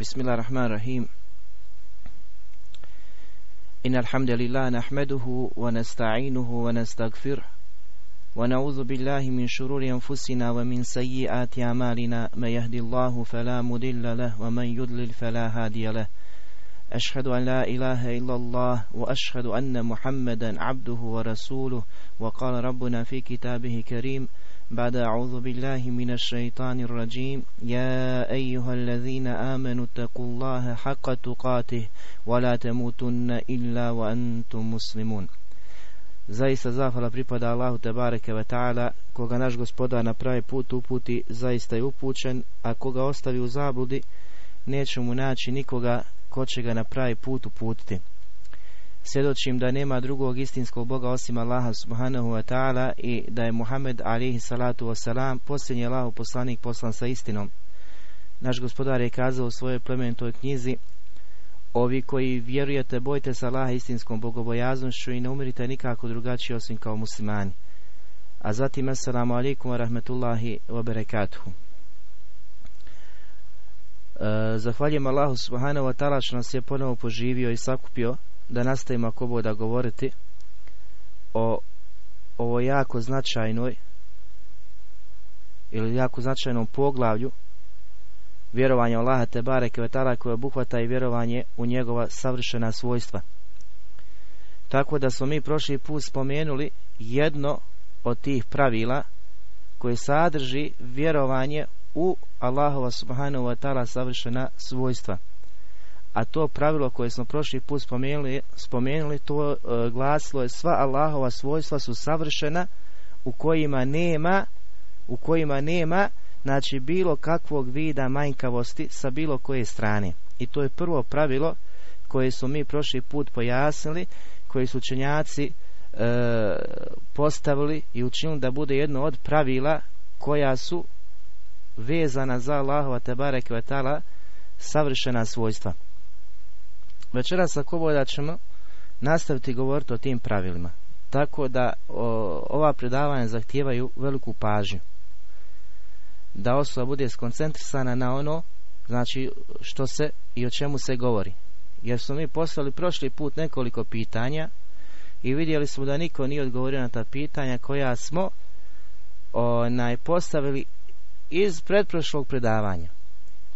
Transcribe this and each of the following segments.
بسم الله الرحمن الرحيم. إن الحمد لله نحمده ونستعينه ونستغفره ونعوذ بالله من شرور أنفسنا ومن سيئات أعمالنا. ما يهدي الله فلا مضل له ومن يضلل فلا هادي له. أشهد أن لا إله إلا الله وأشهد أن محمدا عبده ورسوله. وقال ربنا في كتابه كريم بعد أعوذ بالله من الشيطان الرجيم يا أيها الذين آمنوا اتقوا الله حق تقاته ولا تموتن إلا وأنتم مسلمون Zaista zahvala pripada Allahu te bareke ve ta'ala, koga naš gospodar na pravi put uputi, zaista je upućen, a koga ostavi u zabludi, neće mu naći nikoga ko će ga na pravi put uputiti. Svjedočim da nema drugog istinskog Boga osim Allaha subhanahu wa ta'ala i da je Muhammed alihi salatu wasalam posljednji Allahu poslanik poslan sa istinom. Naš gospodar je kazao u svojoj plemenitoj knjizi Ovi koji vjerujete, bojte se Allaha istinskom bogobojaznošću i ne umirite nikako drugačije osim kao muslimani. A zatim, assalamu alaikum wa rahmetullahi wa barakatuhu. E, zahvaljujem Allahu subhanahu wa ta'ala što nas je ponovo poživio i sakupio da nastavimo ako boda govoriti o ovo jako značajnoj ili jako značajnom poglavlju vjerovanja Allaha te bareke vetala koje obuhvata i vjerovanje u njegova savršena svojstva. Tako da smo mi prošli put spomenuli jedno od tih pravila koje sadrži vjerovanje u Allahova subhanahu wa ta'ala savršena svojstva. A to pravilo koje smo prošli put spomenuli, spomenuli to e, glasilo je sva Allahova svojstva su savršena u kojima nema u kojima nema znači bilo kakvog vida manjkavosti sa bilo koje strane. I to je prvo pravilo koje su mi prošli put pojasnili, koji su učenjaci e, postavili i učinili da bude jedno od pravila koja su vezana za Allahova tebare kvetala savršena svojstva. Večeras ako da ćemo nastaviti govoriti o tim pravilima. Tako da ova predavanja zahtijevaju veliku pažnju. Da osoba bude skoncentrisana na ono znači što se i o čemu se govori. Jer smo mi poslali prošli put nekoliko pitanja i vidjeli smo da niko nije odgovorio na ta pitanja koja smo onaj, postavili iz pretprošlog predavanja.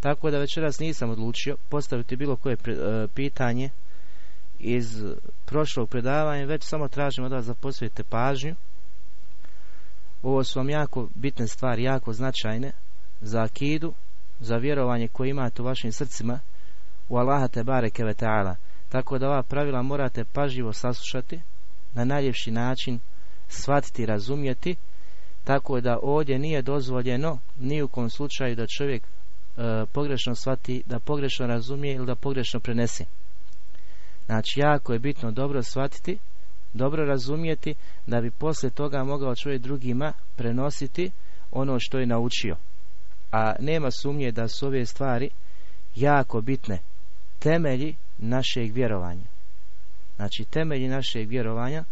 Tako da večeras nisam odlučio postaviti bilo koje e, pitanje iz prošlog predavanja, već samo tražimo da zaposvijete pažnju. Ovo su vam jako bitne stvari, jako značajne za akidu, za vjerovanje koje imate u vašim srcima u Allaha te bareke ve ta'ala. Tako da ova pravila morate pažljivo saslušati, na najljepši način shvatiti razumjeti, tako da ovdje nije dozvoljeno ni u kom slučaju da čovjek e, pogrešno shvati, da pogrešno razumije ili da pogrešno prenese. Znači, jako je bitno dobro shvatiti, dobro razumijeti, da bi poslije toga mogao čovjek drugima prenositi ono što je naučio. A nema sumnje da su ove stvari jako bitne temelji našeg vjerovanja. Znači, temelji našeg vjerovanja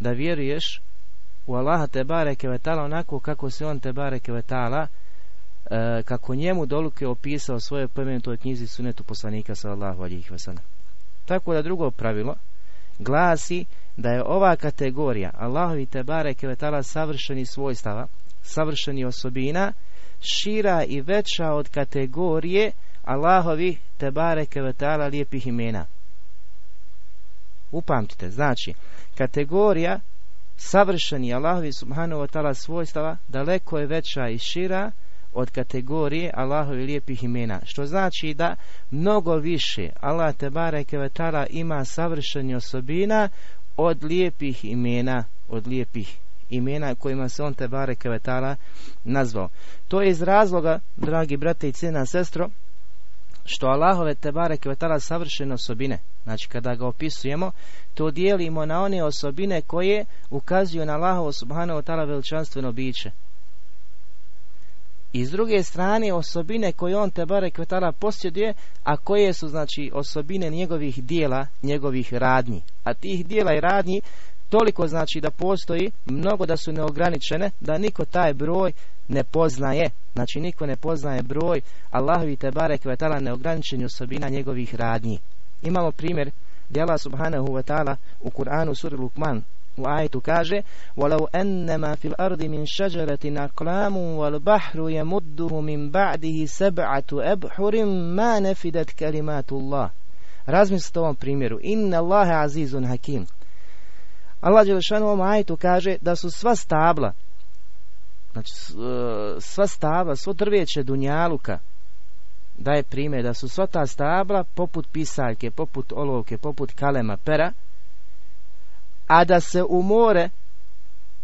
da vjeruješ u Allaha te bareke onako kako se on te bareke vetala E, kako njemu doluke opisao svoje plemenitoj knjizi sunetu poslanika sallallahu alihi wasallam. Tako da drugo pravilo glasi da je ova kategorija Allahovi tebare kevetala savršeni svojstava, savršeni osobina, šira i veća od kategorije Allahovi tebare kevetala lijepih imena. Upamtite, znači, kategorija savršeni Allahovi subhanahu wa ta'ala svojstava daleko je veća i šira od kategorije Allahovi lijepih imena. Što znači da mnogo više Allah te bareke ima savršenih osobina od lijepih imena, od lijepih imena kojima se on te bareke nazvao. To je iz razloga, dragi brate i cijena sestro, što Allahove te bareke savršene osobine, znači kada ga opisujemo, to dijelimo na one osobine koje ukazuju na Allahovo subhanahu wa ta'ala veličanstveno biće. I s druge strane osobine koje on te bare kvetala posjeduje, a koje su znači osobine njegovih dijela, njegovih radnji. A tih dijela i radnji toliko znači da postoji mnogo da su neograničene da niko taj broj ne poznaje. Znači niko ne poznaje broj Allahovi te barek vetala neograničeni osobina njegovih radnji. Imamo primjer gdje Allah subhanahu wa u Kur'anu suri Lukman u ajetu kaže وَلَوْ أَنَّمَا فِي الْأَرْضِ مِنْ شَجَرَةٍ أَقْلَامٌ وَالْبَحْرُ يَمُدُّهُ مِنْ بَعْدِهِ سَبْعَةُ أَبْحُرٍ مَا نَفِدَتْ كَلِمَاتُ اللَّهِ Razmislite ovom primjeru. Inna Allahe azizun hakim. Allah Đelešanu u ovom ajetu kaže da su sva stabla, znači e, sva stabla, svo drveće Dunjaluka, daje primjer da su sva ta stabla poput pisaljke, poput olovke, poput kalema, pera, a da se u more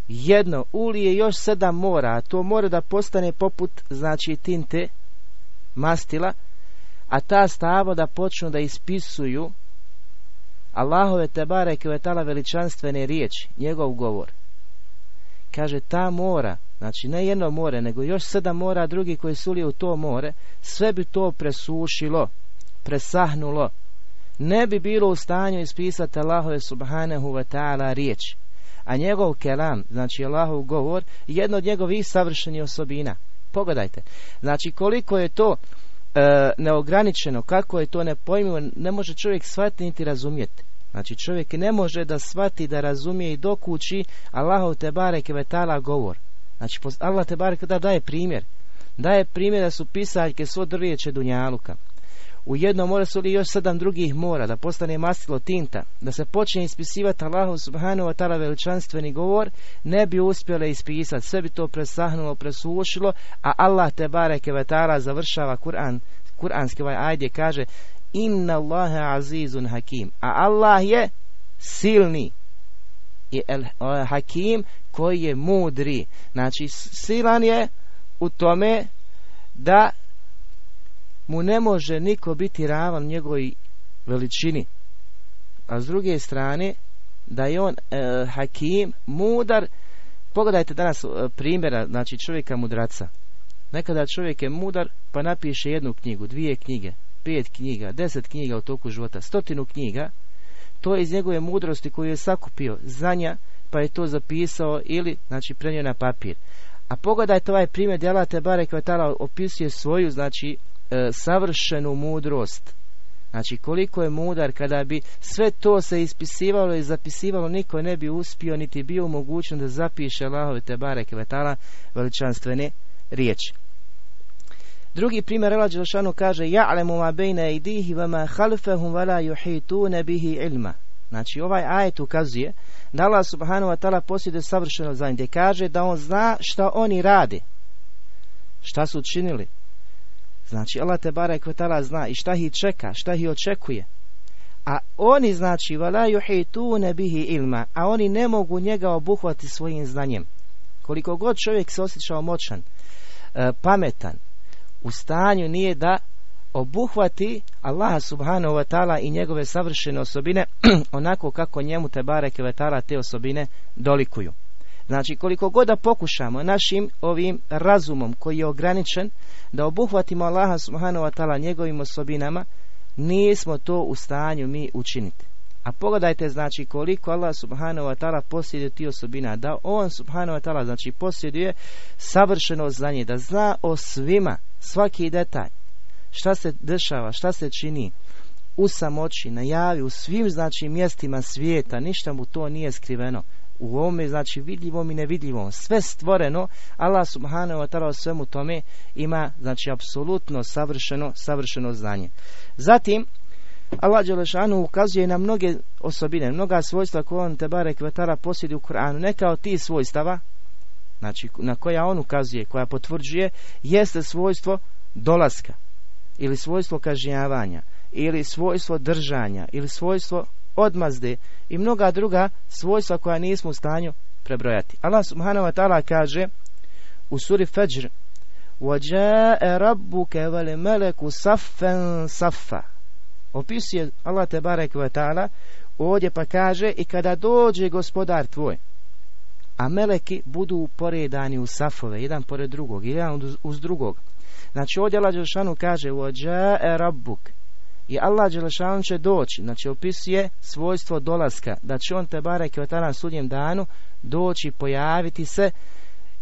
jedno ulije još sedam mora, a to more da postane poput, znači, tinte mastila, a ta stavo da počnu da ispisuju Allahove tebare kvetala veličanstvene riječi, njegov govor. Kaže, ta mora, znači ne jedno more, nego još sedam mora drugi koji su u to more, sve bi to presušilo, presahnulo. Ne bi bilo u stanju ispisati Allahove subhanahu wa ta'ala riječ. A njegov kelam, znači Allahov govor, jedno od njegovih savršenih osobina. Pogledajte, znači koliko je to e, neograničeno, kako je to nepojmivo, ne može čovjek shvatiti niti razumjeti. Znači čovjek ne može da shvati, da razumije i dokući Allahov te bareke vetala govor. Znači Allah te bareke da daje primjer. Daje primjer da su pisaljke svo drvijeće Dunjaluka. U jednom mora su li još sedam drugih mora, da postane masilo tinta, da se počne ispisivati Allahu subhanahu wa ta'ala veličanstveni govor, ne bi uspjele ispisati, sve bi to presahnulo, presušilo, a Allah te bareke ve ta'ala završava Kur'an, kuranski ovaj ajde kaže Inna Allahe azizun hakim, a Allah je silni. I el, hakim koji je mudri. Znači silan je u tome da mu ne može niko biti ravan njegovoj veličini. A s druge strane, da je on e, hakim, mudar, pogledajte danas e, primjera, znači čovjeka mudraca. Nekada čovjek je mudar, pa napiše jednu knjigu, dvije knjige, pet knjiga, deset knjiga u toku života, stotinu knjiga, to je iz njegove mudrosti koju je sakupio, znanja, pa je to zapisao ili, znači, prenio na papir. A pogledajte ovaj primjer djela te bare kvatala opisuje svoju, znači, e, savršenu mudrost. Znači koliko je mudar kada bi sve to se ispisivalo i zapisivalo niko ne bi uspio niti bio mogućen da zapiše Allahove te bare kvetala veličanstvene riječi. Drugi primjer Allah Đelšanu kaže Ja'lemu ma bejne idihi wa halfehum wa la bihi ilma. Znači ovaj ajet ukazuje da Allah subhanahu wa ta'ala posjeduje savršeno znanje kaže da on zna šta oni rade. Šta su učinili? Znači Allah te barek kvetala zna i šta ih čeka, šta ih očekuje. A oni znači vala yuhitune bihi ilma, a oni ne mogu njega obuhvati svojim znanjem. Koliko god čovjek se osjećao moćan, e, pametan, u stanju nije da obuhvati Allaha subhanahu wa ta'ala i njegove savršene osobine onako kako njemu te bareke ve te osobine dolikuju. Znači koliko god da pokušamo našim ovim razumom koji je ograničen da obuhvatimo Allaha subhanahu wa ta'ala njegovim osobinama, nismo to u stanju mi učiniti. A pogledajte znači koliko Allah subhanahu wa ta'ala posjeduje ti osobina, da on subhanahu wa ta'ala znači posjeduje savršeno znanje, da zna o svima, svaki detalj, šta se dešava, šta se čini, u samoći, na javi, u svim znači mjestima svijeta, ništa mu to nije skriveno u ovome, znači vidljivom i nevidljivom, sve stvoreno, Allah subhanahu wa ta'ala svemu tome ima, znači, apsolutno savršeno, savršeno znanje. Zatim, Allah Đelešanu ukazuje na mnoge osobine, mnoga svojstva koje on te bare kvetara posjedi u Koranu. Neka od tih svojstava, znači na koja on ukazuje, koja potvrđuje, jeste svojstvo dolaska, ili svojstvo kažnjavanja, ili svojstvo držanja, ili svojstvo odmazde i mnoga druga svojstva koja nismo u stanju prebrojati. Allah subhanahu wa ta'ala kaže u suri Fajr وَجَاءَ رَبُّكَ وَلِمَلَكُ صَفًّا صَفًّا Opisuje Allah te barek wa ta'ala ovdje pa kaže i kada dođe gospodar tvoj a meleki budu poredani u safove, jedan pored drugog, jedan uz drugog. Znači ovdje Allah Đelšanu kaže وَجَاءَ رَبُّكَ i Allah Đelešanu će doći, znači opisuje svojstvo dolaska, da će on te barek na sudnjem danu doći, pojaviti se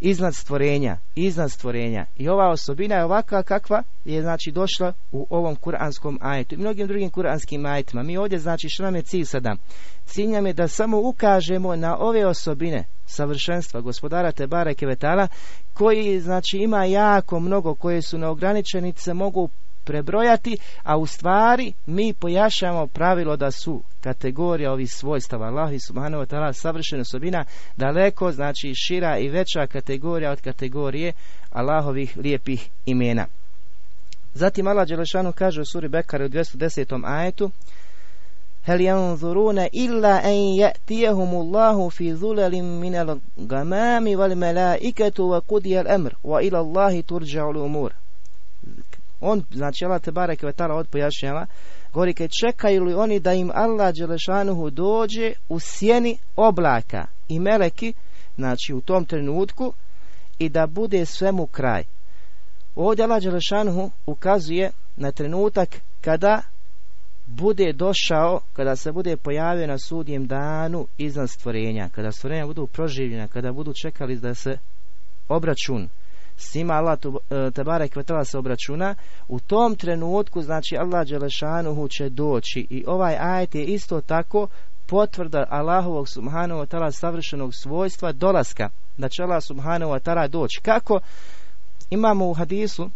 iznad stvorenja, iznad stvorenja. I ova osobina je ovakva kakva je znači došla u ovom kuranskom ajetu i mnogim drugim kuranskim ajetima. Mi ovdje znači što nam je cilj sada? Cilj nam je da samo ukažemo na ove osobine savršenstva gospodara Tebara Kevetala koji znači ima jako mnogo koje su neograničeni se mogu prebrojati, a u stvari mi pojašamo pravilo da su kategorija ovih svojstava Allahi subhanahu wa ta'ala savršena osobina daleko znači šira i veća kategorija od kategorije Allahovih lijepih imena. Zatim Allah Đelešanu kaže u suri Bekare u 210. ajetu Hel yanzuruna illa an ya'tiyahumullahu fi zulalin min al-ghamami wal mala'ikatu wa qudiya al-amr wa ila Allahi turja'u al-umur on, znači Allah te barek vetala od pojašnjava, govori kad čekaju li oni da im Allah Đelešanuhu dođe u sjeni oblaka i meleki, znači u tom trenutku, i da bude svemu kraj. Ovdje Allah Đelešanuhu ukazuje na trenutak kada bude došao, kada se bude pojavio na sudjem danu iznad stvorenja, kada stvorenja budu proživljena, kada budu čekali da se obračun s njima Allah Tebare Kvetala se obračuna, u tom trenutku znači Allah Đelešanuhu će doći. I ovaj ajet je isto tako potvrda Allahovog subhanahu wa ta'ala savršenog svojstva dolaska, da će Allah subhanahu wa ta'ala doći. Kako? Imamo u hadisu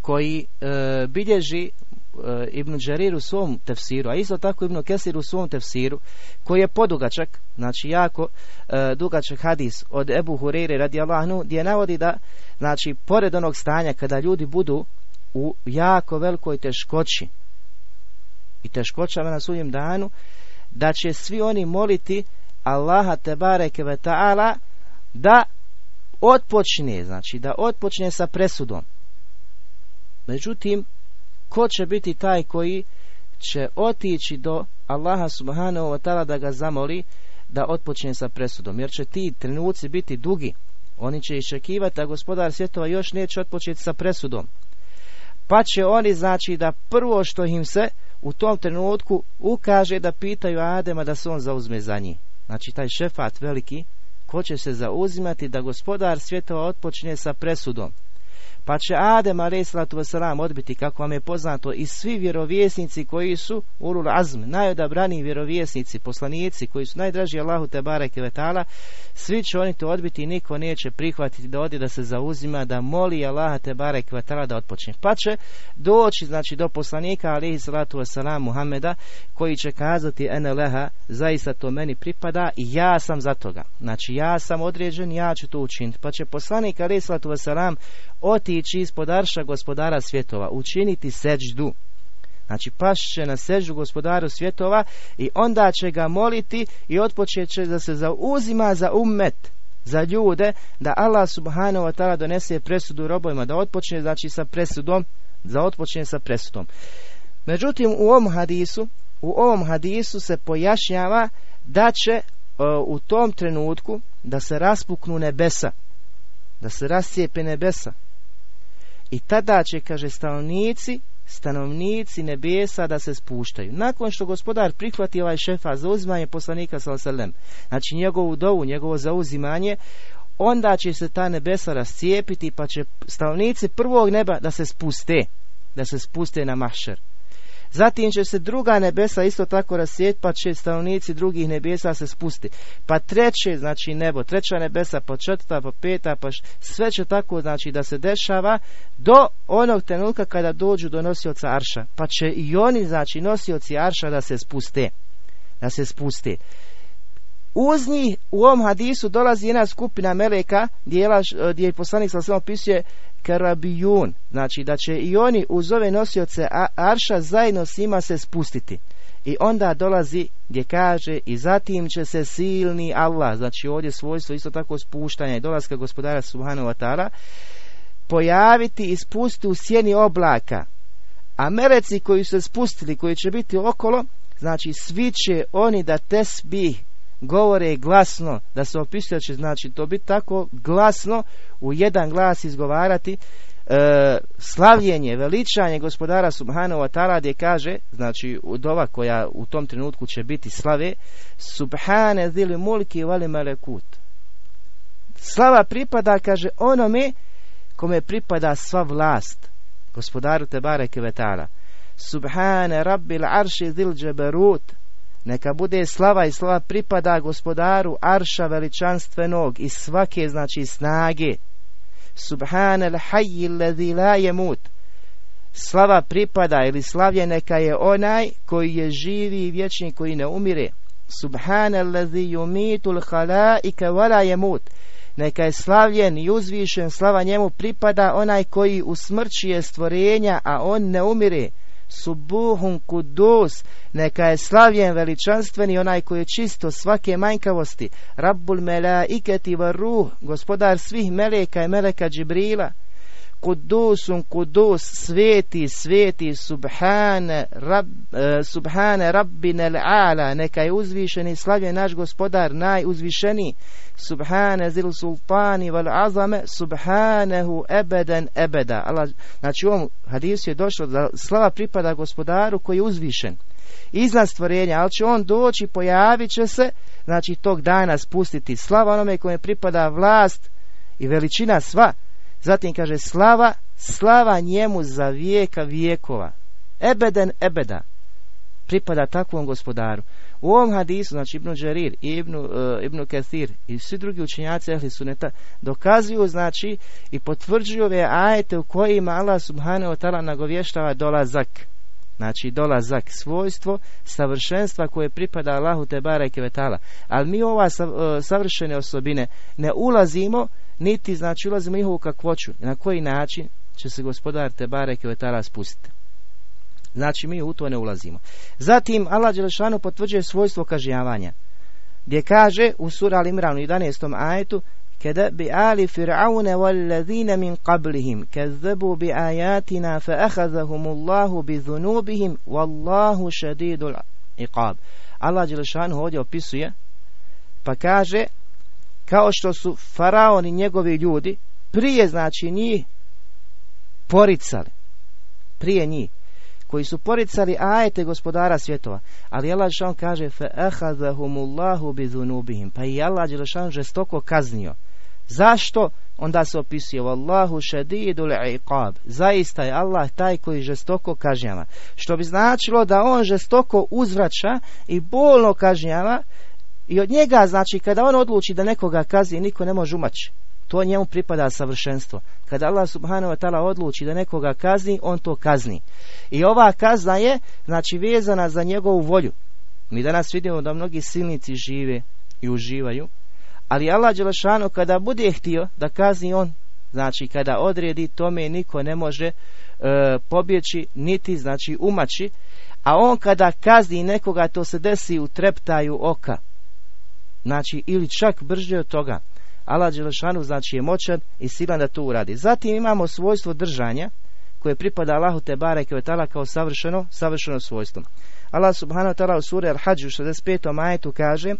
koji e, bilježi Ibn Đarir u svom tefsiru, a isto tako Ibn Kesir u svom tefsiru, koji je podugačak, znači jako e, dugačak hadis od Ebu Hureyre radi Allahnu, gdje navodi da, znači, pored onog stanja kada ljudi budu u jako velikoj teškoći i teškoćama na sudnjem danu, da će svi oni moliti Allaha tebareke ve ta'ala da otpočne, znači da otpočne sa presudom. Međutim, ko će biti taj koji će otići do Allaha subhanahu wa ta'ala da ga zamoli da otpočne sa presudom. Jer će ti trenuci biti dugi. Oni će iščekivati, a gospodar svjetova još neće otpočeti sa presudom. Pa će oni znači da prvo što im se u tom trenutku ukaže da pitaju Adema da se on zauzme za njih. Znači taj šefat veliki ko će se zauzimati da gospodar svjetova otpočne sa presudom. Pa će Adem a.s. odbiti, kako vam je poznato, i svi vjerovjesnici koji su Urul Azm, najodabrani vjerovjesnici, poslanici koji su najdraži Allahu te bareke svi će oni to odbiti i niko neće prihvatiti da odi da se zauzima, da moli Allaha te bareke vetala da otpočne. Pa će doći, znači, do poslanika wasalam Muhameda, koji će kazati ene leha, zaista to meni pripada i ja sam za toga. Znači, ja sam određen, ja ću to učiniti. Pa će poslanik wasalam otići ispod arša gospodara svjetova, učiniti seđdu. Znači pašće na seđu gospodaru svjetova i onda će ga moliti i otpočet će da se zauzima za ummet, za ljude, da Allah subhanahu wa ta'ala donese presudu robojima, da otpočne znači sa presudom, za otpočne sa presudom. Međutim, u ovom hadisu, u ovom hadisu se pojašnjava da će e, u tom trenutku da se raspuknu nebesa, da se rascijepe nebesa, i tada će, kaže, stanovnici, stanovnici nebesa da se spuštaju. Nakon što gospodar prihvati ovaj šefa za uzimanje poslanika sallam, znači njegovu dovu, njegovo zauzimanje, onda će se ta nebesa rascijepiti pa će stanovnici prvog neba da se spuste, da se spuste na mahšer. Zatim će se druga nebesa isto tako rasjet, pa će stanovnici drugih nebesa se spusti. Pa treće, znači nebo, treća nebesa, pa četvrta, pa peta, pa sve će tako, znači da se dešava do onog trenutka kada dođu do nosioca Arša. Pa će i oni, znači nosioci Arša da se spuste. Da se spuste. Uz njih u ovom hadisu dolazi jedna skupina meleka gdje je poslanik sa sve opisuje karabijun, znači da će i oni uz ove nosioce arša zajedno s njima se spustiti. I onda dolazi gdje kaže i zatim će se silni Allah, znači ovdje svojstvo isto tako spuštanja i dolaska gospodara Subhanahu wa pojaviti i spustiti u sjeni oblaka. A meleci koji su se spustili, koji će biti okolo, znači svi će oni da tesbih govore glasno, da se opisuje će znači to biti tako glasno u jedan glas izgovarati e, slavljenje, veličanje gospodara Subhanahu wa ta'ala gdje kaže, znači dova koja u tom trenutku će biti slave, Subhane zili mulki vali melekut. Slava pripada, kaže, onome kome pripada sva vlast, gospodaru Tebare Kevetala. Subhane rabbil arši zil džeberut, neka bude slava i slava pripada gospodaru arša veličanstvenog i svake znači snage Subhana al-hayy alladhi la yamut. Slava pripada ili slavlje neka je onaj koji je živi i vječni koji ne umire. Subhana alladhi yumitu al-khala'ika wa yamut. Neka je slavljen i uzvišen slava njemu pripada onaj koji usmrćuje stvorenja, a on ne umire. Subuhun kudus, neka je slavljen veličanstveni onaj koji je čisto svake manjkavosti. Rabbul melaiketi var ruh, gospodar svih meleka i meleka Džibrila. Kudusun kudus, sveti, sveti, subhane, rab, e, subhane rabbine ala, neka je uzvišeni, slavljen naš gospodar, najuzvišeniji. Subhane zil sultani val azame, subhanehu ebeden ebeda. Allah, znači u ovom hadisu je došlo da slava pripada gospodaru koji je uzvišen iznad stvorenja, ali će on doći, pojavit će se, znači tog dana spustiti slava onome kome pripada vlast i veličina sva. Zatim kaže slava, slava njemu za vijeka vijekova. Ebeden ebeda. Pripada takvom gospodaru. U ovom hadisu, znači Ibnu Đerir i Ibnu, uh, Ibnu Kathir i svi drugi učenjaci Ehli Suneta dokazuju, znači, i potvrđuju ove ajete u kojima Allah subhanahu ta'ala nagovještava dolazak Znači dolazak, svojstvo, savršenstva koje pripada Allahu te bareke vetala. Ali mi ova e, savršene osobine ne ulazimo, niti znači ulazimo njihovu kakvoću, na koji način će se gospodar te bareke vetara spustiti. Znači mi u to ne ulazimo. Zatim Allah Đelešanu potvrđuje svojstvo kažnjavanja. Gdje kaže u sura Al-Imranu 11. ajetu Kada bi ali fir'aune wallazina min qablihim kazzabu bi ajatina fa ahazahumullahu bi zunubihim wallahu šedidul iqab. Allah Đelešanu ovdje opisuje pa kaže kao što su faraoni njegovi ljudi prije znači njih poricali prije njih koji su poricali ajete gospodara svjetova ali Allah Đelešanu kaže pa i Allah Đelešanu žestoko kaznio Zašto? Onda se opisuje Wallahu šedidul iqab. Zaista je Allah taj koji žestoko kažnjava. Što bi značilo da on žestoko uzvraća i bolno kažnjava i od njega, znači, kada on odluči da nekoga kazi, niko ne može umaći. To njemu pripada savršenstvo. Kada Allah subhanahu wa ta'ala odluči da nekoga kazni, on to kazni. I ova kazna je, znači, vezana za njegovu volju. Mi danas vidimo da mnogi silnici žive i uživaju ali Allah Đelešanu kada bude htio da kazni on, znači kada odredi tome niko ne može e, pobjeći niti znači umaći, a on kada kazni nekoga to se desi u treptaju oka. Znači ili čak brže od toga. Allah Đelešanu znači je moćan i silan da to uradi. Zatim imamo svojstvo držanja koje pripada Allahu te bareke kao savršeno, savršeno svojstvo. Allah subhanahu wa ta'ala u suri Al-Hajj u 65. majetu kaže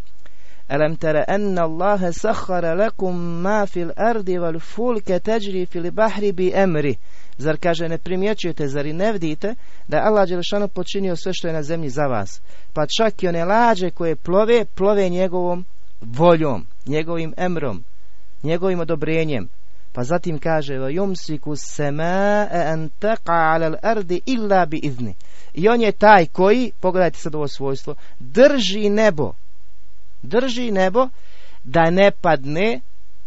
ألم تر أن الله سخر لكم ما في الأرض والفلك تجري في البحر بأمره Zar kaže ne primjećujete, zar i ne vidite da je Allah Đelešanu počinio sve što je na zemlji za vas. Pa čak i one lađe koje plove, plove njegovom voljom, njegovim emrom, njegovim odobrenjem. Pa zatim kaže yumsiku sema an taqa ala al-ardi illa bi izni. I on je taj koji, pogledajte sad ovo svojstvo, drži nebo drži nebo da ne padne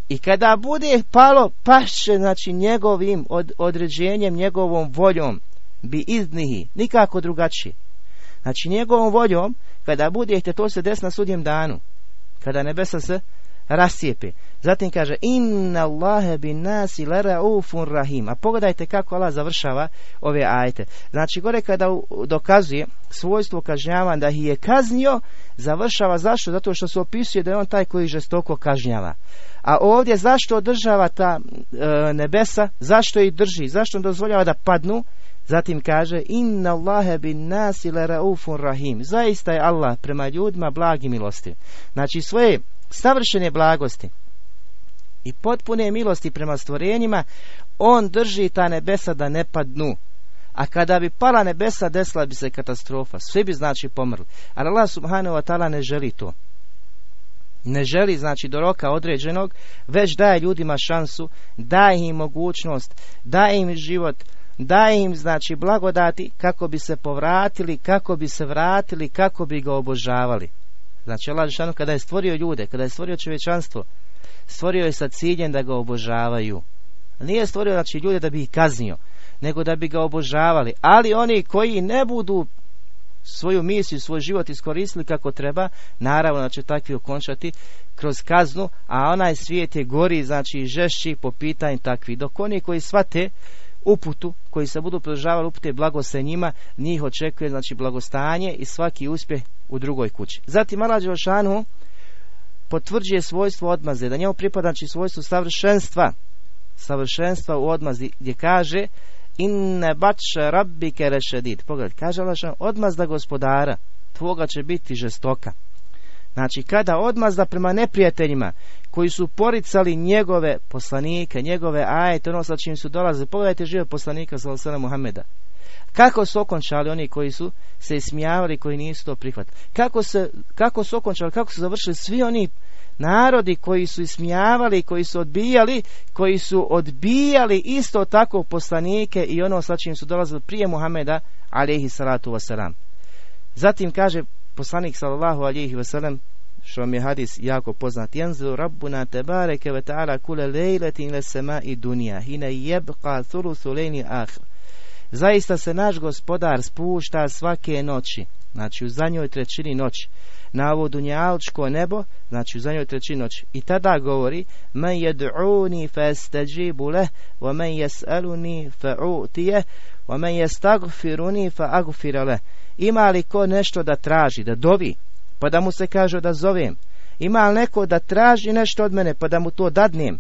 i kada bude palo pašće znači njegovim od, određenjem njegovom voljom bi iznihi nikako drugačije. Znači njegovom voljom kada budete to se des na sudjem danu kada nebesa se rascijepe zatim kaže inna Allahe bin nasi laraufun rahim a pogledajte kako Allah završava ove ajete znači gore kada dokazuje svojstvo kažnjavanja da ih je kaznio završava zašto? Zato što se opisuje da je on taj koji žestoko kažnjava. A ovdje zašto održava ta e, nebesa? Zašto ih drži? Zašto dozvoljava da padnu? Zatim kaže Inna Allahe bin nasi raufun rahim. Zaista je Allah prema ljudima blagi milosti. Znači svoje savršene blagosti i potpune milosti prema stvorenjima, on drži ta nebesa da ne padnu. A kada bi pala nebesa, desila bi se katastrofa. Svi bi znači pomrli. Ali Allah subhanahu wa ta'ala ne želi to. Ne želi znači do roka određenog, već daje ljudima šansu, daje im mogućnost, daje im život, daje im znači blagodati kako bi se povratili, kako bi se vratili, kako bi ga obožavali. Znači Allah kada je stvorio ljude, kada je stvorio čovječanstvo, stvorio je sa ciljem da ga obožavaju. Nije stvorio znači ljude da bi ih kaznio, nego da bi ga obožavali. Ali oni koji ne budu svoju misiju, svoj život iskoristili kako treba, naravno da će takvi okončati kroz kaznu, a onaj svijet je gori, znači i žešći po pitanju takvi. Dok oni koji shvate uputu, koji se budu pridržavali upute blago se njima, njih očekuje znači blagostanje i svaki uspjeh u drugoj kući. Zatim Allah Đelšanu potvrđuje svojstvo odmaze, da njemu pripada znači svojstvo savršenstva, savršenstva u odmazi gdje kaže inne bače rabbi kerešedid. Pogled, kaže Allah odmazda gospodara tvoga će biti žestoka. Znači, kada odmazda prema neprijateljima koji su poricali njegove poslanike, njegove ajete, ono sa čim su dolaze, pogledajte žive poslanika sallallahu Muhameda. Kako su okončali oni koji su se ismijavali, koji nisu to prihvatili? Kako, se, kako su okončali, kako su završili svi oni narodi koji su ismijavali, koji su odbijali, koji su odbijali isto tako poslanike i ono sa čim su dolazili prije Muhameda, alihi salatu wasalam. Zatim kaže poslanik sallallahu alihi wasalam, što vam je hadis jako poznat, jenzu rabbuna tebareke ve ta'ala kule lejletin le sema i dunija, hine jebqa thuluthu lejni ahr. Zaista se naš gospodar spušta svake noći, znači u zadnjoj trećini noći, na ovo dunjalčko nebo, znači u zadnjoj trećini noći. I tada govori, men jed'uni fastajibu leh, wa men jes'aluni fa'utije, wa men jestagfiruni fa'agfira leh. Ima li ko nešto da traži, da dovi, pa da mu se kaže da zovem? Ima li neko da traži nešto od mene, pa da mu to dadnem?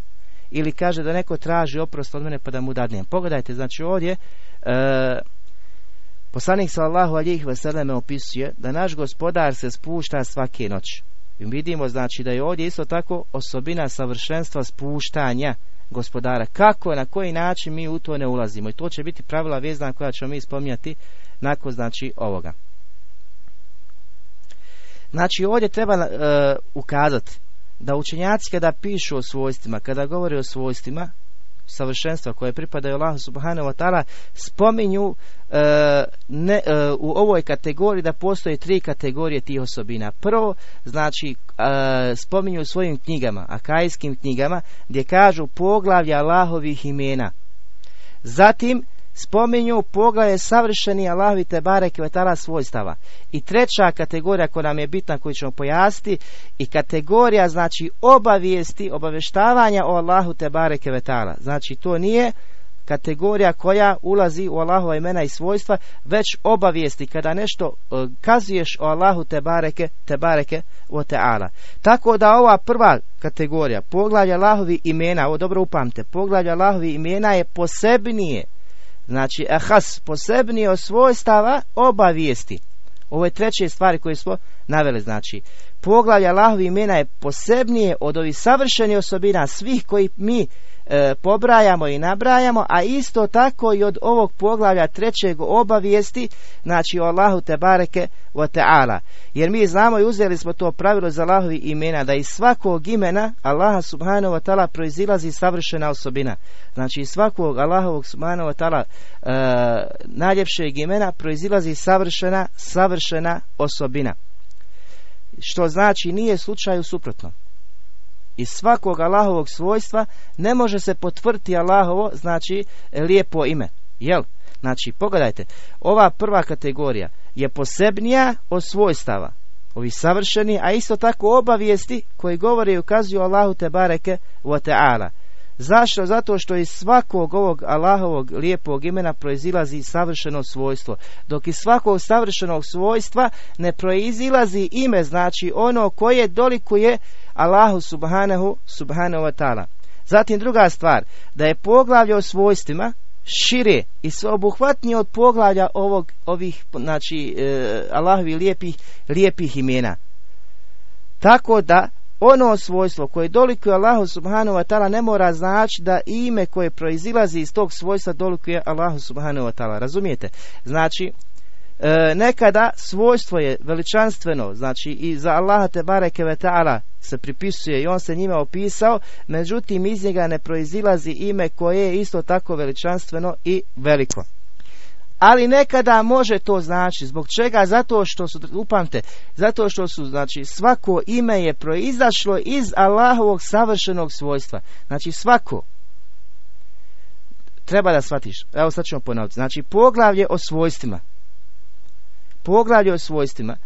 Ili kaže da neko traži oprost od mene, pa da mu dadnem? Pogledajte, znači ovdje... E, Poslanik sallahu alijih veseleme opisuje da naš gospodar se spušta svake noći. I vidimo znači da je ovdje isto tako osobina savršenstva spuštanja gospodara. Kako, na koji način mi u to ne ulazimo. I to će biti pravila vezana koja ćemo mi spominjati nakon znači ovoga. Znači ovdje treba uh, ukazati da učenjaci kada pišu o svojstvima, kada govore o svojstvima, savršenstva koje pripadaju Allahu subhanahu wa ta'ala spominju e, ne, e, u ovoj kategoriji da postoje tri kategorije tih osobina. Prvo, znači, e, spominju u svojim knjigama, akajskim knjigama, gdje kažu poglavlja Allahovih imena. Zatim, spominju poglavlje savršeni Allahovi te barek vetala svojstava. I treća kategorija koja nam je bitna koju ćemo pojasniti i kategorija znači obavijesti, obavještavanja o Allahu te bareke vetala. Znači to nije kategorija koja ulazi u Allahova imena i svojstva, već obavijesti kada nešto e, kazuješ o Allahu te bareke, te bareke o teala. Tako da ova prva kategorija, poglavlja Allahovi imena, ovo dobro upamte, poglavlja Allahovi imena je posebnije Znači, posebni od svojstava obavijesti. Ovo je treće stvari koje smo naveli. Znači, poglavlja Allahovi imena je posebnije od ovih savršenih osobina svih koji mi e, pobrajamo i nabrajamo, a isto tako i od ovog poglavlja trećeg obavijesti, znači o Allahu te bareke wa ta'ala. Jer mi znamo i uzeli smo to pravilo za Allahovi imena, da iz svakog imena Allaha subhanahu wa ta'ala proizilazi savršena osobina. Znači iz svakog Allahovog subhanahu wa ta'ala e, najljepšeg imena proizilazi savršena, savršena osobina. Što znači nije slučaju suprotno iz svakog Allahovog svojstva ne može se potvrditi Allahovo, znači lijepo ime. Jel? Znači, pogledajte, ova prva kategorija je posebnija od svojstava, ovi savršeni, a isto tako obavijesti koji govore i ukazuju Allahu te bareke wa ta'ala. Zašto? Zato što iz svakog ovog Allahovog lijepog imena proizilazi savršeno svojstvo. Dok iz svakog savršenog svojstva ne proizilazi ime, znači ono koje dolikuje Allahu subhanahu, subhanahu wa ta'ala. Zatim druga stvar, da je poglavlje o svojstvima šire i sveobuhvatnije od poglavlja ovog, ovih, znači, e, Allahovi lijepih, lijepih imena. Tako da ono svojstvo koje dolikuje Allahu subhanahu wa ta'ala ne mora znači da ime koje proizilazi iz tog svojstva dolikuje Allahu subhanahu wa ta'ala. Razumijete? Znači, e, nekada svojstvo je veličanstveno, znači i za Allaha te bareke ve ta'ala se pripisuje i on se njime opisao, međutim iz njega ne proizilazi ime koje je isto tako veličanstveno i veliko ali nekada može to znači. Zbog čega? Zato što su, upamte, zato što su, znači, svako ime je proizašlo iz Allahovog savršenog svojstva. Znači, svako. Treba da shvatiš. Evo sad ćemo ponoviti. Znači, poglavlje o svojstvima. Poglavlje o svojstvima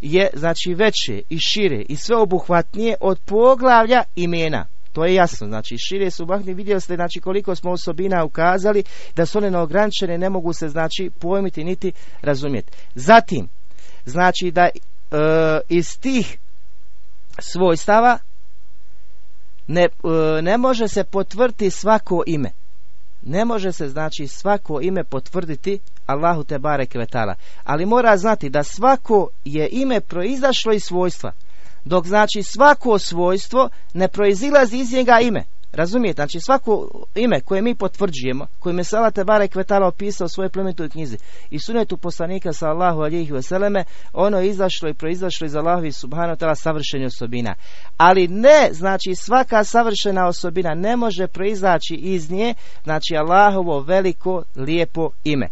je, znači, veće i šire i sveobuhvatnije od poglavlja imena. To je jasno, znači šire su bahni, vidjeli ste znači koliko smo osobina ukazali da su one neograničene, ne mogu se znači pojmiti niti razumjeti. Zatim, znači da e, iz tih svojstava ne, e, ne može se potvrditi svako ime. Ne može se znači svako ime potvrditi Allahu te barek vetala. Ali mora znati da svako je ime proizašlo iz svojstva dok znači svako svojstvo ne proizilazi iz njega ime. Razumijete? Znači svako ime koje mi potvrđujemo, koje me Sala Tebara Kvetala opisao u svojoj plemenitoj knjizi i sunetu poslanika Allahu alijih veseleme, ono je izašlo i proizašlo iz Allahovi subhanahu tela savršenih osobina. Ali ne, znači svaka savršena osobina ne može proizaći iz nje, znači Allahovo veliko, lijepo ime.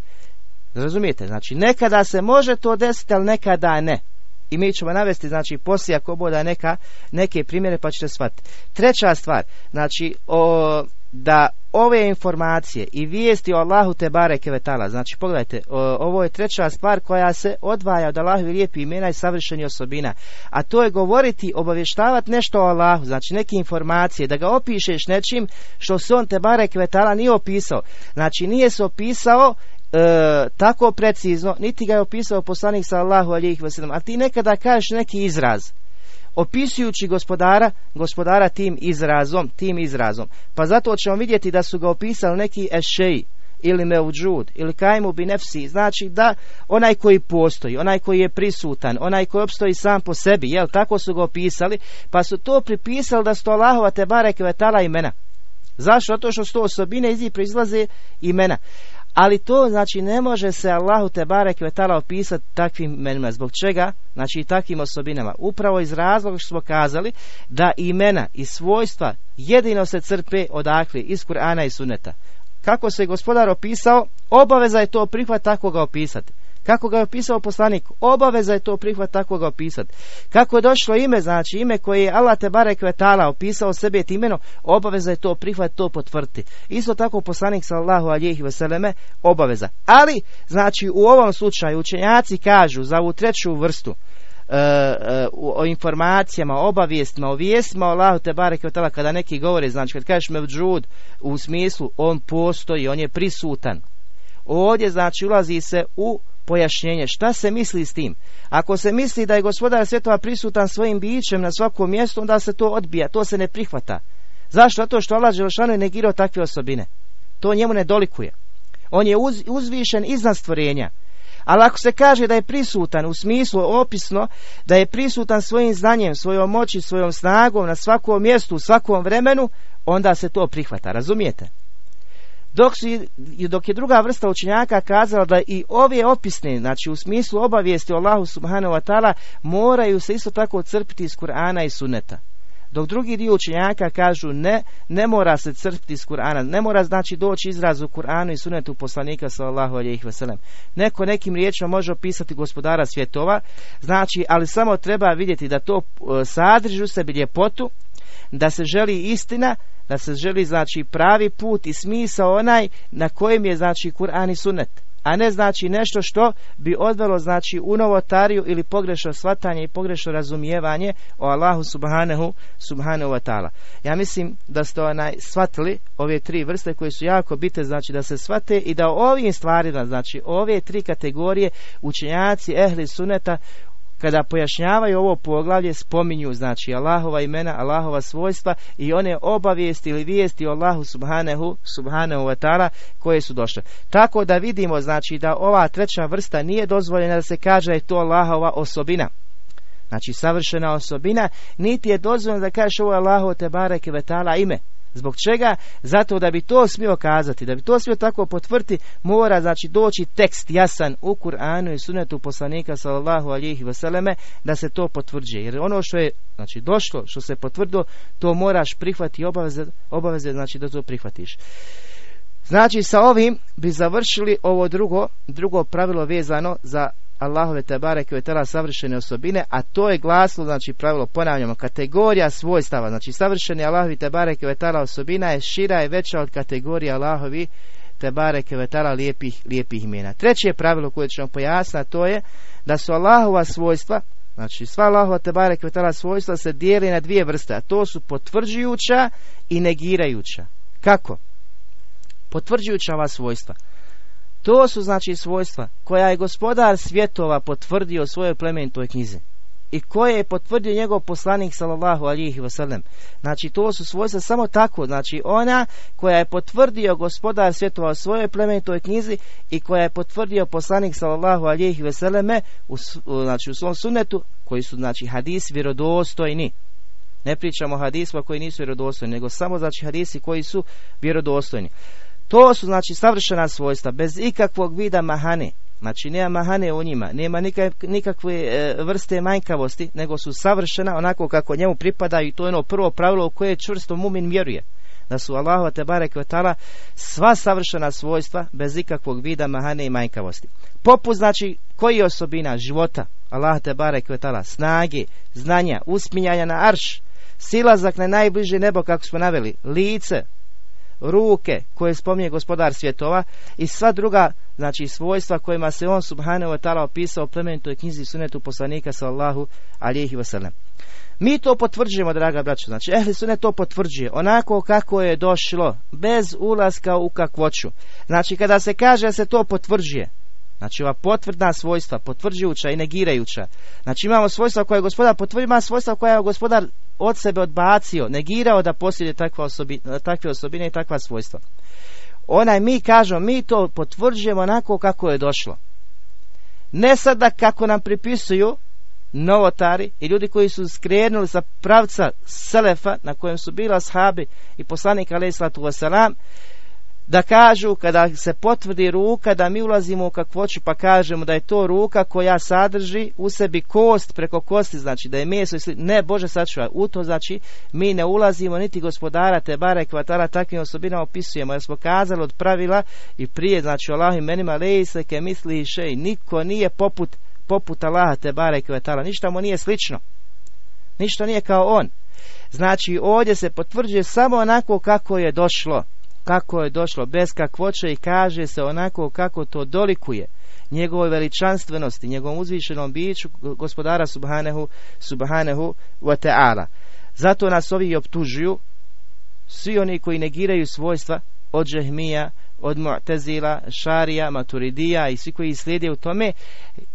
Razumijete? Znači nekada se može to desiti, ali nekada ne. I mi ćemo navesti, znači, poslije ako boda neka, neke primjere pa ćete shvatiti. Treća stvar, znači, o, da ove informacije i vijesti o Allahu te bareke vetala, znači pogledajte, ovo je treća stvar koja se odvaja od Allahovi lijepi imena i savršenih osobina, a to je govoriti, obavještavati nešto o Allahu, znači neke informacije, da ga opišeš nečim što se on te bareke vetala nije opisao, znači nije se opisao e, tako precizno, niti ga je opisao poslanik sallahu alijih wasallam, a ti nekada kažeš neki izraz, opisujući gospodara, gospodara tim izrazom, tim izrazom. Pa zato ćemo vidjeti da su ga opisali neki ešeji, ili meuđud, ili kajmu bi nefsi, znači da onaj koji postoji, onaj koji je prisutan, onaj koji opstoji sam po sebi, jel, tako su ga opisali, pa su to pripisali da su Allahova te bareke vetala imena. Zašto? Zato što su to osobine iz proizlaze imena. Ali to znači ne može se Allahu te barek vetala opisati takvim imenima. Zbog čega? Znači i takvim osobinama. Upravo iz razloga što smo kazali da imena i svojstva jedino se crpe odakle iz Kur'ana i Suneta. Kako se gospodar opisao, obaveza je to prihvat tako ga opisati. Kako ga je opisao poslanik? Obaveza je to prihvat tako ga opisati. Kako je došlo ime, znači ime koje je Allah te barek vetala opisao sebe imenom, obaveza je to prihvat to potvrditi. Isto tako poslanik sallahu alijih veseleme, obaveza. Ali, znači u ovom slučaju učenjaci kažu za ovu treću vrstu, e, e, o informacijama, obavijestima, o vijestima Allahu te barek kada neki govore, znači kad kažeš mevđud u smislu on postoji, on je prisutan. Ovdje znači ulazi se u pojašnjenje. Šta se misli s tim? Ako se misli da je gospodar svjetova prisutan svojim bićem na svakom mjestu, onda se to odbija, to se ne prihvata. Zašto? Zato što Allah Đelšanu je negirao takve osobine. To njemu ne dolikuje. On je uz, uzvišen iznad stvorenja. Ali ako se kaže da je prisutan u smislu opisno, da je prisutan svojim znanjem, svojom moći, svojom snagom na svakom mjestu, u svakom vremenu, onda se to prihvata. Razumijete? Dok, su, dok je druga vrsta učenjaka kazala da i ove opisne, znači u smislu obavijesti Allahu subhanahu wa ta'ala, moraju se isto tako crpiti iz Kur'ana i Suneta. Dok drugi dio učenjaka kažu ne, ne mora se crpiti iz Kur'ana, ne mora znači doći izraz u Kur'anu i sunetu poslanika sallallahu alejhi ve sellem. Neko nekim riječima može opisati gospodara svjetova, znači ali samo treba vidjeti da to e, sadrži u sebi ljepotu, da se želi istina, da se želi znači pravi put i smisao onaj na kojem je znači Kur'an i Sunnet a ne znači nešto što bi odvelo znači u novotariju ili pogrešno shvatanje i pogrešno razumijevanje o Allahu subhanahu subhanahu wa ta'ala. Ja mislim da ste onaj shvatili ove tri vrste koje su jako bitne znači da se shvate i da o ovim stvarima znači ove tri kategorije učenjaci ehli suneta kada pojašnjavaju ovo poglavlje spominju znači Allahova imena, Allahova svojstva i one obavijesti ili vijesti o Allahu subhanahu, subhanahu wa ta'ala koje su došle. Tako da vidimo znači da ova treća vrsta nije dozvoljena da se kaže da je to Allahova osobina. znači savršena osobina, niti je dozvoljeno da kažeš ovo Allahu te bareke vetala ime. Zbog čega? Zato da bi to smio kazati, da bi to smio tako potvrditi, mora znači doći tekst jasan u Kur'anu i sunetu poslanika sallallahu alihi vseleme da se to potvrđuje. Jer ono što je znači došlo, što se potvrdilo, to moraš prihvatiti obaveze, obaveze znači da to prihvatiš. Znači sa ovim bi završili ovo drugo, drugo pravilo vezano za Allahove tebareke tela savršene osobine, a to je glaslo, znači pravilo ponavljamo, kategorija svojstava, znači savršeni Allahovi tebareke tela osobina je šira i veća od kategorije Allahovi tebareke vetala lijepih, lijepih imena. Treće pravilo koje ćemo pojasniti, to je da su Allahova svojstva, znači sva Allahova tebareke tela svojstva se dijeli na dvije vrste, a to su potvrđujuća i negirajuća. Kako? Potvrđujuća ova svojstva. To su znači svojstva koja je gospodar svjetova potvrdio u svojoj plemenitoj knjizi i koje je potvrdio njegov poslanik sallallahu alihi wasallam. Znači to su svojstva samo tako, znači ona koja je potvrdio gospodar svjetova u svojoj plemenitoj knjizi i koja je potvrdio poslanik sallallahu alihi wasallame u, znači u svom sunetu koji su znači hadisi vjerodostojni. Ne pričamo o hadisima koji nisu vjerodostojni, nego samo znači hadisi koji su vjerodostojni. To su znači savršena svojstva, bez ikakvog vida mahane. Znači nema mahane u njima, nema nikakve e, vrste manjkavosti, nego su savršena onako kako njemu pripada i to je ono prvo pravilo u koje čvrsto mumin vjeruje. Da su Allahova te barek sva savršena svojstva bez ikakvog vida mahane i manjkavosti. Poput znači koji osobina života Allah te barek snage, znanja, usminjanja na arš, silazak na najbliže nebo kako smo naveli, lice, ruke koje spominje gospodar svjetova i sva druga znači svojstva kojima se on subhanahu wa ta'ala opisao u plemenitoj knjizi sunetu poslanika sallahu alihi wasallam. Mi to potvrđujemo, draga braćo. Znači, ehli sunet to potvrđuje. Onako kako je došlo, bez ulaska u kakvoću. Znači, kada se kaže se to potvrđuje, Znači ova potvrdna svojstva, potvrđujuća i negirajuća. Znači imamo svojstva koje je gospodar potvrdio, ima svojstva koja je gospodar od sebe odbacio, negirao da posjeduje takve osobine i takva svojstva. Onaj mi kažemo, mi to potvrđujemo onako kako je došlo. Ne sada kako nam pripisuju novotari i ljudi koji su skrenuli sa pravca Selefa na kojem su bila ashabi i poslanik alaih sallatu wasalam da kažu kada se potvrdi ruka da mi ulazimo u kakvoću pa kažemo da je to ruka koja sadrži u sebi kost preko kosti znači da je meso ne Bože sačuvaj u to znači mi ne ulazimo niti gospodara te bare kvatara takvim osobinama opisujemo jer smo kazali od pravila i prije znači Allah imenima se ke misli i niko nije poput poput Allaha te bare ništa mu nije slično ništa nije kao on. Znači ovdje se potvrđuje samo onako kako je došlo kako je došlo bez kakvoće i kaže se onako kako to dolikuje njegovoj veličanstvenosti, njegovom uzvišenom biću gospodara subhanehu, subhanehu wa ta'ala. Zato nas ovi optužuju svi oni koji negiraju svojstva od džehmija, od Mu'tezila, Šarija, Maturidija i svi koji slijede u tome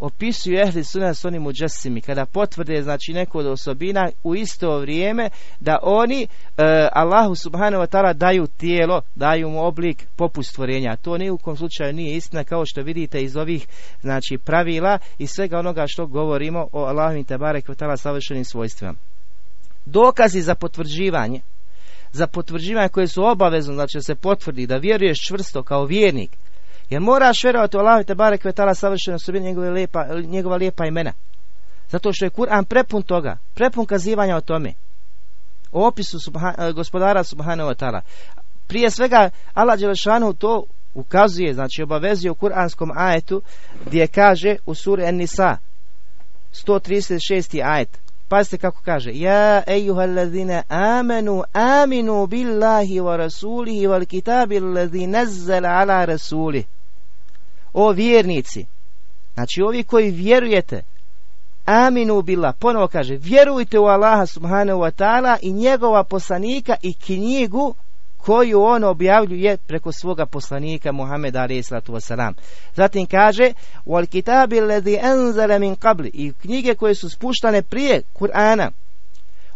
opisuju ehli suna s onim uđasimi kada potvrde znači neko od osobina u isto vrijeme da oni e, Allahu subhanahu wa ta'ala daju tijelo, daju mu oblik poput stvorenja. To ni u kom slučaju nije istina kao što vidite iz ovih znači pravila i svega onoga što govorimo o Allahu i tabarek wa savršenim svojstvima. Dokazi za potvrđivanje za potvrđivanje koje su obavezno da će se potvrdi da vjeruješ čvrsto kao vjernik. Jer moraš vjerovati u Allah te barek vetala savršeno njegove lijepa, njegova lijepa imena. Zato što je Kur'an prepun toga prepun kazivanja o tome. O opisu subhan, eh, gospodara subhanahu wa ta'ala. Prije svega Allah Đelešanu to ukazuje, znači obavezuje u kuranskom ajetu gdje kaže u suri En-Nisa 136. ajet Pazite kako kaže. Ja ejuhallazine amenu aminu billahi wa rasulihi wal kitabi allazi nazzala ala rasuli. O vjernici. Znači ovi koji vjerujete aminu billah. Ponovo kaže vjerujte u Allaha subhanahu wa ta'ala i njegova poslanika i knjigu koju on objavljuje preko svoga poslanika Muhameda alejhi salatu Zatim kaže: "Wal kitabi alladhi anzala min qabli" i knjige koje su spuštane prije Kur'ana.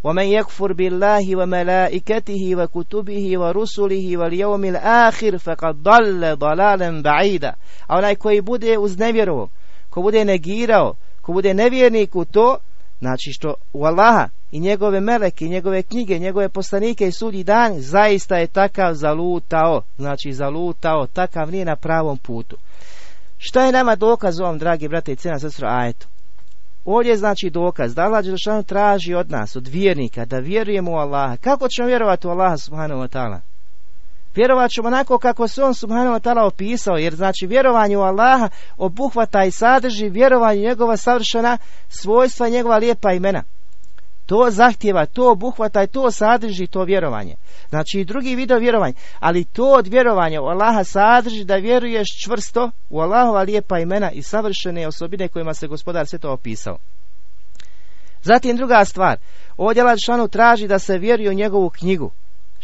ومن يكفر بالله وملائكته وكتبه ورسله واليوم الآخر فقد ضل ضلالا بعيدا a onaj koji bude uznevjerovao ko bude negirao ko bude nevjernik u to Znači što u Allaha i njegove meleke, i njegove knjige, njegove poslanike i sudji dan zaista je takav zalutao. Znači zalutao, takav nije na pravom putu. Šta je nama dokaz ovom, dragi brate i cena sestro, ajetu? Ovdje je znači dokaz da Allah Đelešanu traži od nas, od vjernika, da vjerujemo u Allaha. Kako ćemo vjerovati u Allaha subhanahu wa ta'ala? Vjerovat ćemo onako kako se on subhanahu wa ta'ala opisao, jer znači vjerovanje u Allaha obuhvata i sadrži vjerovanje njegova savršena svojstva njegova lijepa imena. To zahtjeva, to obuhvata i to sadrži to vjerovanje. Znači i drugi video vjerovanja, ali to od vjerovanja u Allaha sadrži da vjeruješ čvrsto u Allahova lijepa imena i savršene osobine kojima se gospodar sve to opisao. Zatim druga stvar, ovdje Allah traži da se vjeruje u njegovu knjigu.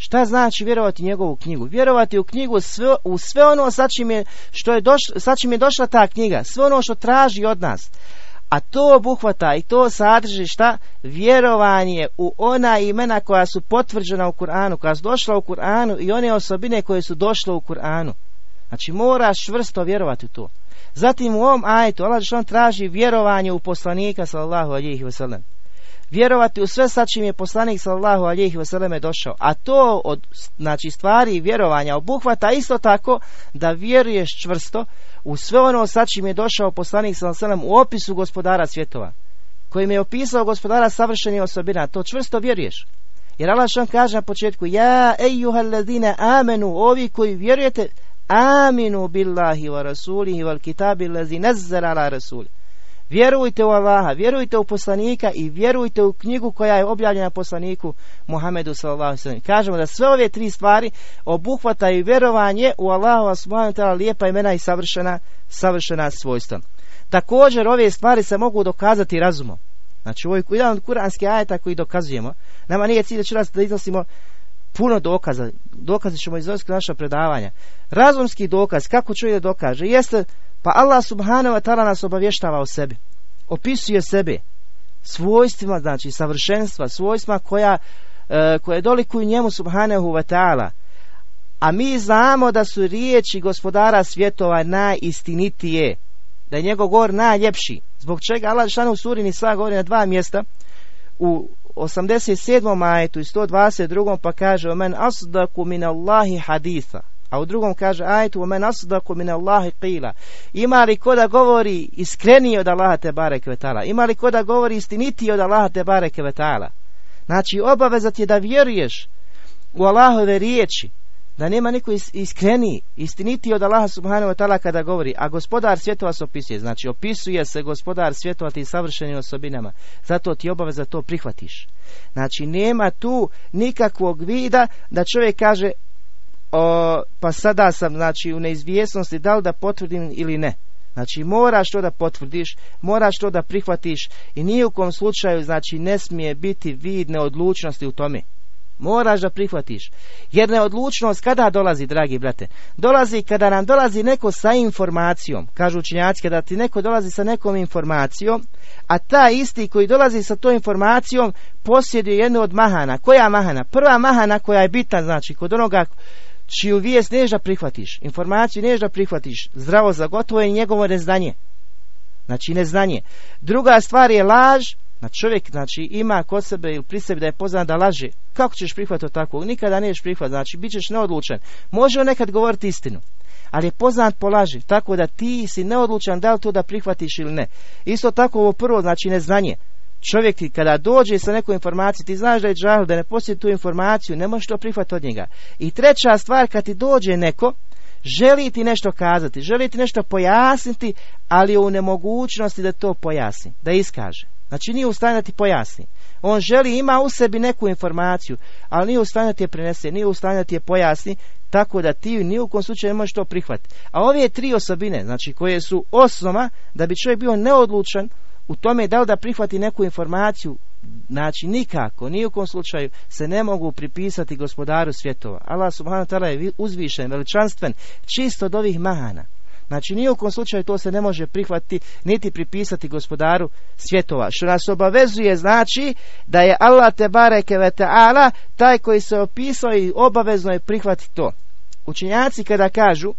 Šta znači vjerovati njegovu knjigu? Vjerovati u knjigu sve, u sve ono sa čim, je, što je doš, sa čim je došla ta knjiga, sve ono što traži od nas. A to obuhvata i to sadrži šta? Vjerovanje u ona imena koja su potvrđena u Kur'anu, koja su došla u Kur'anu i one osobine koje su došle u Kur'anu. Znači moraš čvrsto vjerovati u to. Zatim u ovom ajetu Allah traži vjerovanje u poslanika sallallahu alihi wasallam vjerovati u sve sa čim je poslanik sallallahu alejhi ve selleme došao. A to od znači stvari vjerovanja obuhvata isto tako da vjeruješ čvrsto u sve ono sa čim je došao poslanik alejhi u opisu gospodara svjetova kojim je opisao gospodara savršenih osobina to čvrsto vjeruješ. Jer Allah što kaže na početku ja ladine amenu ovi koji vjerujete aminu billahi wa rasulihi wal kitabi allazi nazzala ala rasuli Vjerujte u Allaha, vjerujte u poslanika i vjerujte u knjigu koja je objavljena poslaniku Muhammedu sallallahu Kažemo da sve ove tri stvari obuhvataju vjerovanje u Allahu subhanahu wa lijepa imena i savršena, savršena svojstva. Također ove stvari se mogu dokazati razumom. Znači ovo je jedan od kuranskih ajeta koji dokazujemo. Nama nije cilj da da iznosimo puno dokaza. Dokaze ćemo iznositi naša predavanja. Razumski dokaz, kako čovjek dokaže, jeste pa Allah subhanahu wa ta'ala nas obavještava o sebi. Opisuje sebe svojstvima, znači savršenstva, svojstva koja, e, koje dolikuju njemu subhanahu wa ta'ala. A mi znamo da su riječi gospodara svjetova najistinitije, da je njegov govor najljepši. Zbog čega Allah šanu u suri Nisa govori na dva mjesta, u 87. majetu i 122. pa kaže men asdaku min Allahi haditha a u drugom kaže ajtu men asdaku min Allahi qila. Ima li ko da govori iskrenije od Allaha te bareke vetala? Ima li ko da govori istinitije od Allaha te bareke vetala? Znači obavezat je da vjeruješ u Allahove riječi, da nema niko iskreni, istiniti od Allaha subhanahu wa ta'ala kada govori, a gospodar svjetova se opisuje, znači opisuje se gospodar svjetova ti savršenim osobinama, zato ti obaveza to prihvatiš. Znači nema tu nikakvog vida da čovjek kaže o, pa sada sam znači u neizvjesnosti da li da potvrdim ili ne. Znači moraš to da potvrdiš, moraš to da prihvatiš i ni u kom slučaju znači ne smije biti vid neodlučnosti u tome. Moraš da prihvatiš. Jer neodlučnost kada dolazi, dragi brate? Dolazi kada nam dolazi neko sa informacijom. Kažu učinjaci, kada ti neko dolazi sa nekom informacijom, a ta isti koji dolazi sa tom informacijom posjeduje jednu od mahana. Koja mahana? Prva mahana koja je bitna, znači, kod onoga čiju vijest neš da prihvatiš, informaciju neš da prihvatiš, zdravo za gotovo je njegovo neznanje. Znači neznanje. Druga stvar je laž, znači čovjek znači, ima kod sebe ili pri sebi da je poznan da laže. Kako ćeš prihvatiti tako? Nikada neš prihvatiti, znači bit ćeš neodlučan. Može on nekad govoriti istinu, ali je poznat po laži, tako da ti si neodlučan da li to da prihvatiš ili ne. Isto tako ovo prvo, znači neznanje čovjek ti kada dođe sa nekom informacijom, ti znaš da je džahil, da ne posjedi tu informaciju, ne možeš to prihvatiti od njega. I treća stvar, kad ti dođe neko, želi ti nešto kazati, želi ti nešto pojasniti, ali u nemogućnosti da to pojasni, da iskaže. Znači nije u stanju da ti pojasni. On želi, ima u sebi neku informaciju, ali nije u stanju da ti je prenese, nije u stanju da ti je pojasni, tako da ti ni u kom slučaju ne možeš to prihvatiti. A ove tri osobine, znači koje su osnova da bi čovjek bio neodlučan u tome da li da prihvati neku informaciju znači nikako, ni u kom slučaju se ne mogu pripisati gospodaru svjetova. Allah subhanahu ta'ala je uzvišen, veličanstven, čisto od ovih mahana. Znači ni u kom slučaju to se ne može prihvatiti niti pripisati gospodaru svjetova. Što nas obavezuje znači da je Allah te bareke ve ta'ala taj koji se opisao i obavezno je prihvatiti to. Učenjaci kada kažu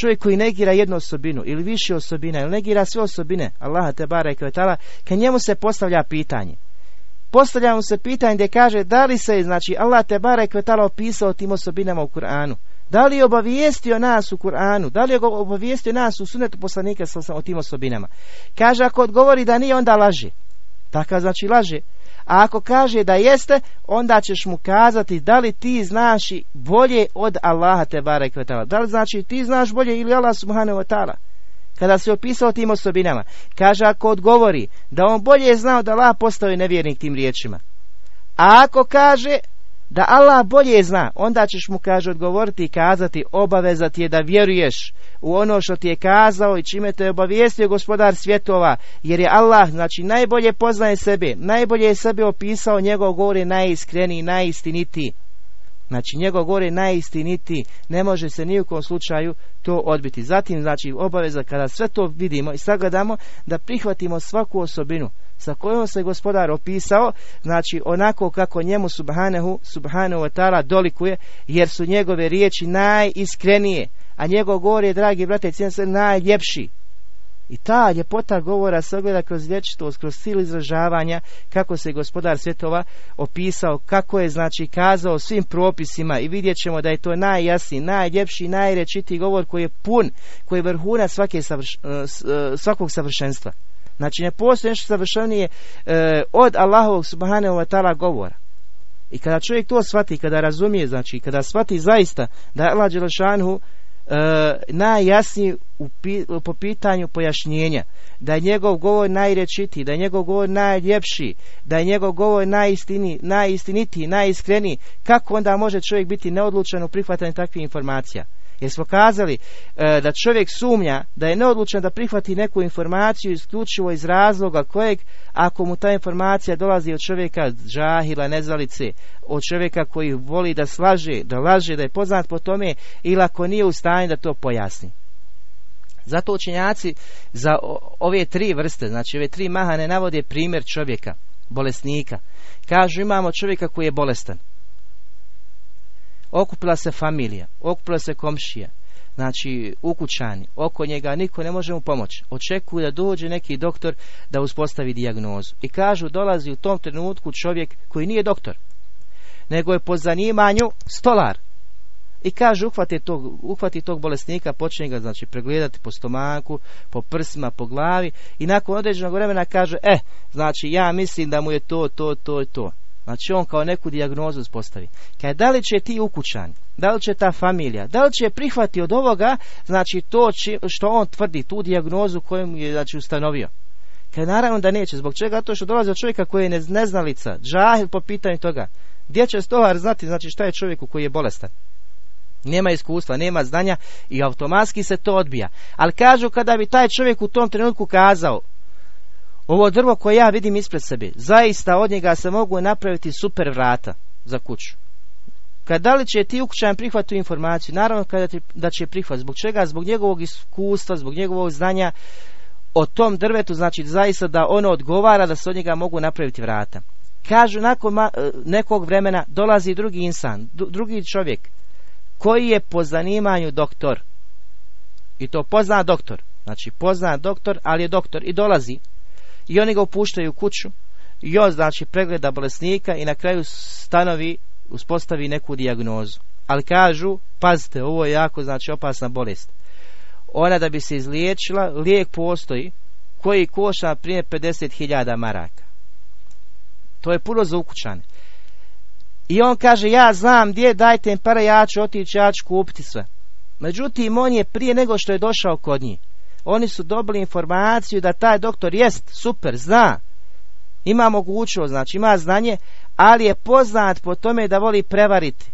čovjek koji negira jednu osobinu ili više osobina ili negira sve osobine Allaha te barek vetala kad njemu se postavlja pitanje postavlja mu se pitanje gdje kaže da li se znači Allah te barek vetala opisao tim osobinama u Kur'anu da li je obavijestio nas u Kur'anu? Da li je obavijestio nas u sunetu poslanika o tim osobinama? Kaže, ako odgovori da nije, onda laže. Takav znači laže. A ako kaže da jeste, onda ćeš mu kazati da li ti znaš bolje od Allaha te barek Da li znači ti znaš bolje ili Allah subhanahu wa ta'ala? Kada se opisao tim osobinama, kaže ako odgovori da on bolje znao da Allah postoji nevjernik tim riječima. A ako kaže da Allah bolje zna, onda ćeš mu, kaže, odgovoriti i kazati, obaveza ti je da vjeruješ u ono što ti je kazao i čime te je obavijestio gospodar svjetova, jer je Allah, znači, najbolje poznaje sebe, najbolje je sebe opisao, njegov govor je najiskreniji, najistinitiji. Znači, njegov govor je najistinitiji, ne može se ni u kom slučaju to odbiti. Zatim, znači, obaveza kada sve to vidimo i sagledamo, da prihvatimo svaku osobinu, sa kojom se gospodar opisao, znači onako kako njemu subhanahu, subhanahu wa dolikuje, jer su njegove riječi najiskrenije, a njegov govor je, dragi brate i se najljepši. I ta ljepota govora se ogleda kroz vječitost, kroz silu izražavanja, kako se gospodar svjetova opisao, kako je znači kazao svim propisima i vidjet ćemo da je to najjasniji, najljepši, najrečitiji govor koji je pun, koji je vrhuna svake savrš, svakog savršenstva. Znači ne postoji nešto savršenije e, od Allahovog subhanahu wa ta'ala govora. I kada čovjek to shvati, kada razumije, znači kada shvati zaista da je Allah Đelešanhu e, najjasniji po pitanju pojašnjenja, da je njegov govor najrečitiji, da je njegov govor najljepši, da je njegov govor najistini, najistinitiji, najiskreniji, kako onda može čovjek biti neodlučan u prihvatanju takvih informacija? Jer smo kazali e, da čovjek sumnja da je neodlučan da prihvati neku informaciju isključivo iz razloga kojeg ako mu ta informacija dolazi od čovjeka žahila, nezalice, od čovjeka koji voli da slaže, da laže, da je poznat po tome ili ako nije u stanju da to pojasni. Zato učenjaci za ove tri vrste, znači ove tri mahane navode primjer čovjeka, bolesnika. Kažu imamo čovjeka koji je bolestan okupila se familija, okupila se komšija, znači ukućani, oko njega niko ne može mu pomoći. Očekuju da dođe neki doktor da uspostavi dijagnozu. I kažu dolazi u tom trenutku čovjek koji nije doktor, nego je po zanimanju stolar. I kaže uhvati tog, uhvati tog bolesnika, počne ga znači pregledati po stomaku, po prsima, po glavi i nakon određenog vremena kaže, e, znači ja mislim da mu je to, to, to i to. Znači on kao neku dijagnozu uspostavi. Kaj da li će ti ukućan, da li će ta familija, da li će prihvati od ovoga, znači to što on tvrdi, tu dijagnozu koju mu je znači, ustanovio. Kaj naravno da neće, zbog čega to što dolazi od čovjeka koji je neznalica, džahil po pitanju toga. Gdje će stovar znati znači šta je čovjeku koji je bolestan? Nema iskustva, nema znanja i automatski se to odbija. Ali kažu kada bi taj čovjek u tom trenutku kazao ovo drvo koje ja vidim ispred sebe, zaista od njega se mogu napraviti super vrata za kuću. Kad da li će ti ukućan prihvati tu informaciju? Naravno kada da će prihvat. Zbog čega? Zbog njegovog iskustva, zbog njegovog znanja o tom drvetu, znači zaista da ono odgovara da se od njega mogu napraviti vrata. Kažu, nakon e, nekog vremena dolazi drugi insan, drugi čovjek, koji je po zanimanju doktor. I to pozna doktor. Znači pozna doktor, ali je doktor i dolazi i oni ga upuštaju u kuću i on znači pregleda bolesnika i na kraju stanovi uspostavi neku dijagnozu. Ali kažu, pazite, ovo je jako znači opasna bolest. Ona da bi se izliječila, lijek postoji koji košta prije 50.000 maraka. To je puno za ukućane. I on kaže, ja znam gdje, dajte im para, ja ću otići, ja ću kupiti sve. Međutim, on je prije nego što je došao kod njih, oni su dobili informaciju da taj doktor jest super, zna, ima mogućnost, znači ima znanje, ali je poznat po tome da voli prevariti.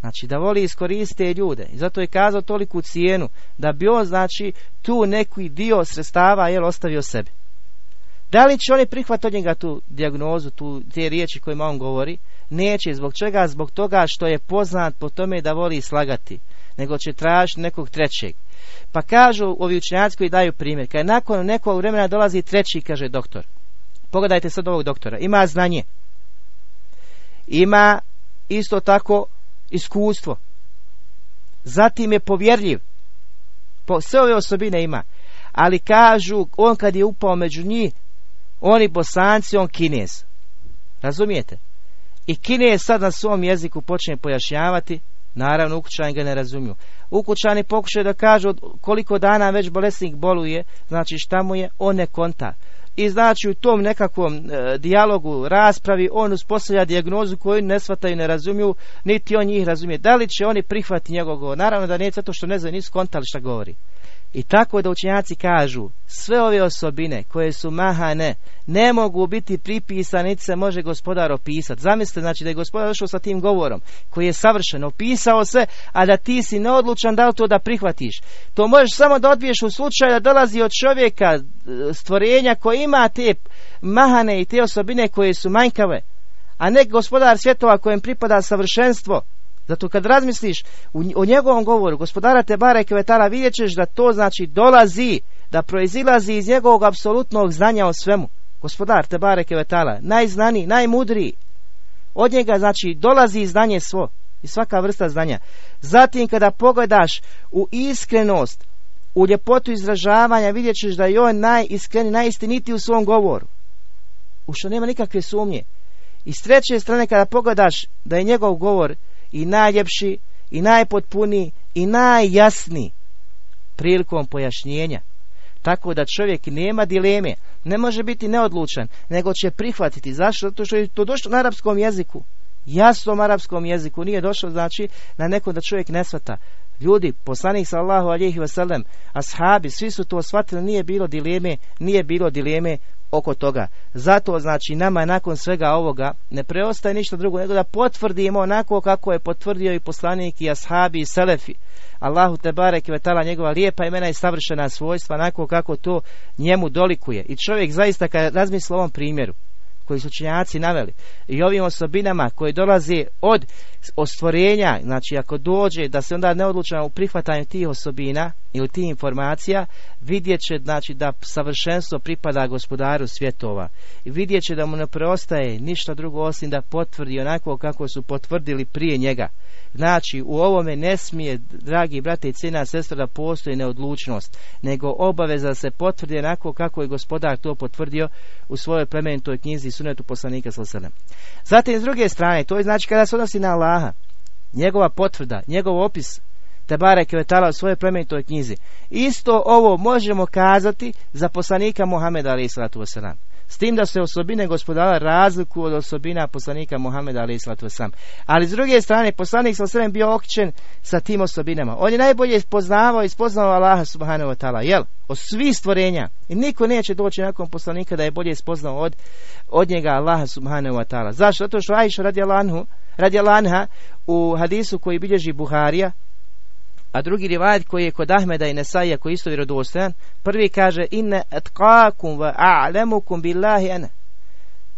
Znači da voli iskoristiti ljude. I zato je kazao toliku cijenu da bi on znači tu neki dio sredstava jel ostavio sebi. Da li će oni prihvatiti od njega tu dijagnozu, tu, te riječi kojima on govori? Neće. Zbog čega? Zbog toga što je poznat po tome da voli slagati. Nego će tražiti nekog trećeg. Pa kažu ovi učenjaci koji daju primjer, kad nakon nekog vremena dolazi treći, kaže doktor. Pogledajte sad ovog doktora. Ima znanje. Ima isto tako iskustvo. Zatim je povjerljiv. Po, sve ove osobine ima. Ali kažu, on kad je upao među njih, oni bosanci, on kinez. Razumijete? I kinez sad na svom jeziku počne pojašnjavati, naravno ukućani ga ne razumiju. Ukućani pokušaju da kažu koliko dana već bolesnik boluje, znači šta mu je, on ne konta i znači u tom nekakvom e, dijalogu, raspravi on uspostavlja dijagnozu koju ne shvataju, ne razumiju, niti on njih razumije. Da li će oni prihvatiti njegov govor? Naravno da nije zato što ne znaju, nisu kontali šta govori. I tako da učenjaci kažu, sve ove osobine koje su mahane ne mogu biti pripisane, niti se može gospodar opisati. Zamislite, znači da je gospodar došao sa tim govorom koji je savršeno opisao sve, a da ti si neodlučan da li to da prihvatiš. To možeš samo da odbiješ u slučaju da dolazi od čovjeka e, stvorenja koji ima te mahane i te osobine koje su manjkave, a ne gospodar svjetova kojem pripada savršenstvo zato kad razmisliš o njegovom govoru, gospodara te bare kvetala, vidjet ćeš da to znači dolazi, da proizilazi iz njegovog apsolutnog znanja o svemu. Gospodar te bare kvetala, najznaniji, najmudriji. Od njega znači dolazi znanje svo i svaka vrsta znanja. Zatim kada pogledaš u iskrenost, u ljepotu izražavanja, vidjet ćeš da je on najiskreni, najistiniti u svom govoru. U što nema nikakve sumnje. I s treće strane kada pogledaš da je njegov govor i najljepši i najpotpuniji i najjasniji prilikom pojašnjenja. Tako da čovjek nema dileme, ne može biti neodlučan, nego će prihvatiti. Zašto? Zato što je to došlo na arapskom jeziku. Jasnom arapskom jeziku nije došlo znači na neko da čovjek ne svata. Ljudi, poslanik sallahu alihi wasallam, ashabi, svi su to shvatili, nije bilo dileme, nije bilo dileme oko toga. Zato znači nama nakon svega ovoga ne preostaje ništa drugo nego da potvrdimo onako kako je potvrdio i poslanik i ashabi i selefi. Allahu te barek i vetala njegova lijepa imena i savršena svojstva onako kako to njemu dolikuje. I čovjek zaista kad razmisli o ovom primjeru koji su činjaci naveli i ovim osobinama koje dolaze od ostvorenja, znači ako dođe da se onda ne odluča u prihvatanju tih osobina ili tih informacija, vidjet će znači da savršenstvo pripada gospodaru svjetova i vidjet će da mu ne preostaje ništa drugo osim da potvrdi onako kako su potvrdili prije njega. Znači, u ovome ne smije, dragi brate i cijena sestra, da postoji neodlučnost, nego obaveza se potvrdi onako kako je gospodar to potvrdio u svojoj plemenitoj knjizi sunetu poslanika s.a.v. Zatim, s druge strane, to je znači kada se odnosi na Allaha, njegova potvrda, njegov opis Tebare Kvetala u svojoj plemenitoj knjizi. Isto ovo možemo kazati za poslanika Muhameda alaih sallatu wasalam. S tim da se osobine gospodara razliku od osobina poslanika Muhameda alaih sallatu wasalam. Ali s druge strane, poslanik sa bio okćen sa tim osobinama. On je najbolje poznavao i spoznao Allaha subhanahu wa ta'ala. Jel? Od svih stvorenja. I niko neće doći nakon poslanika da je bolje spoznao od, od njega Allaha subhanahu wa ta'ala. Zašto? Zato što Aisha radi radi Anha u hadisu koji bilježi Buharija a drugi rivajet koji je kod Ahmeda i Nesaija koji je isto vjerodostojan, prvi kaže inne etkakum wa a'lemukum billahi ana.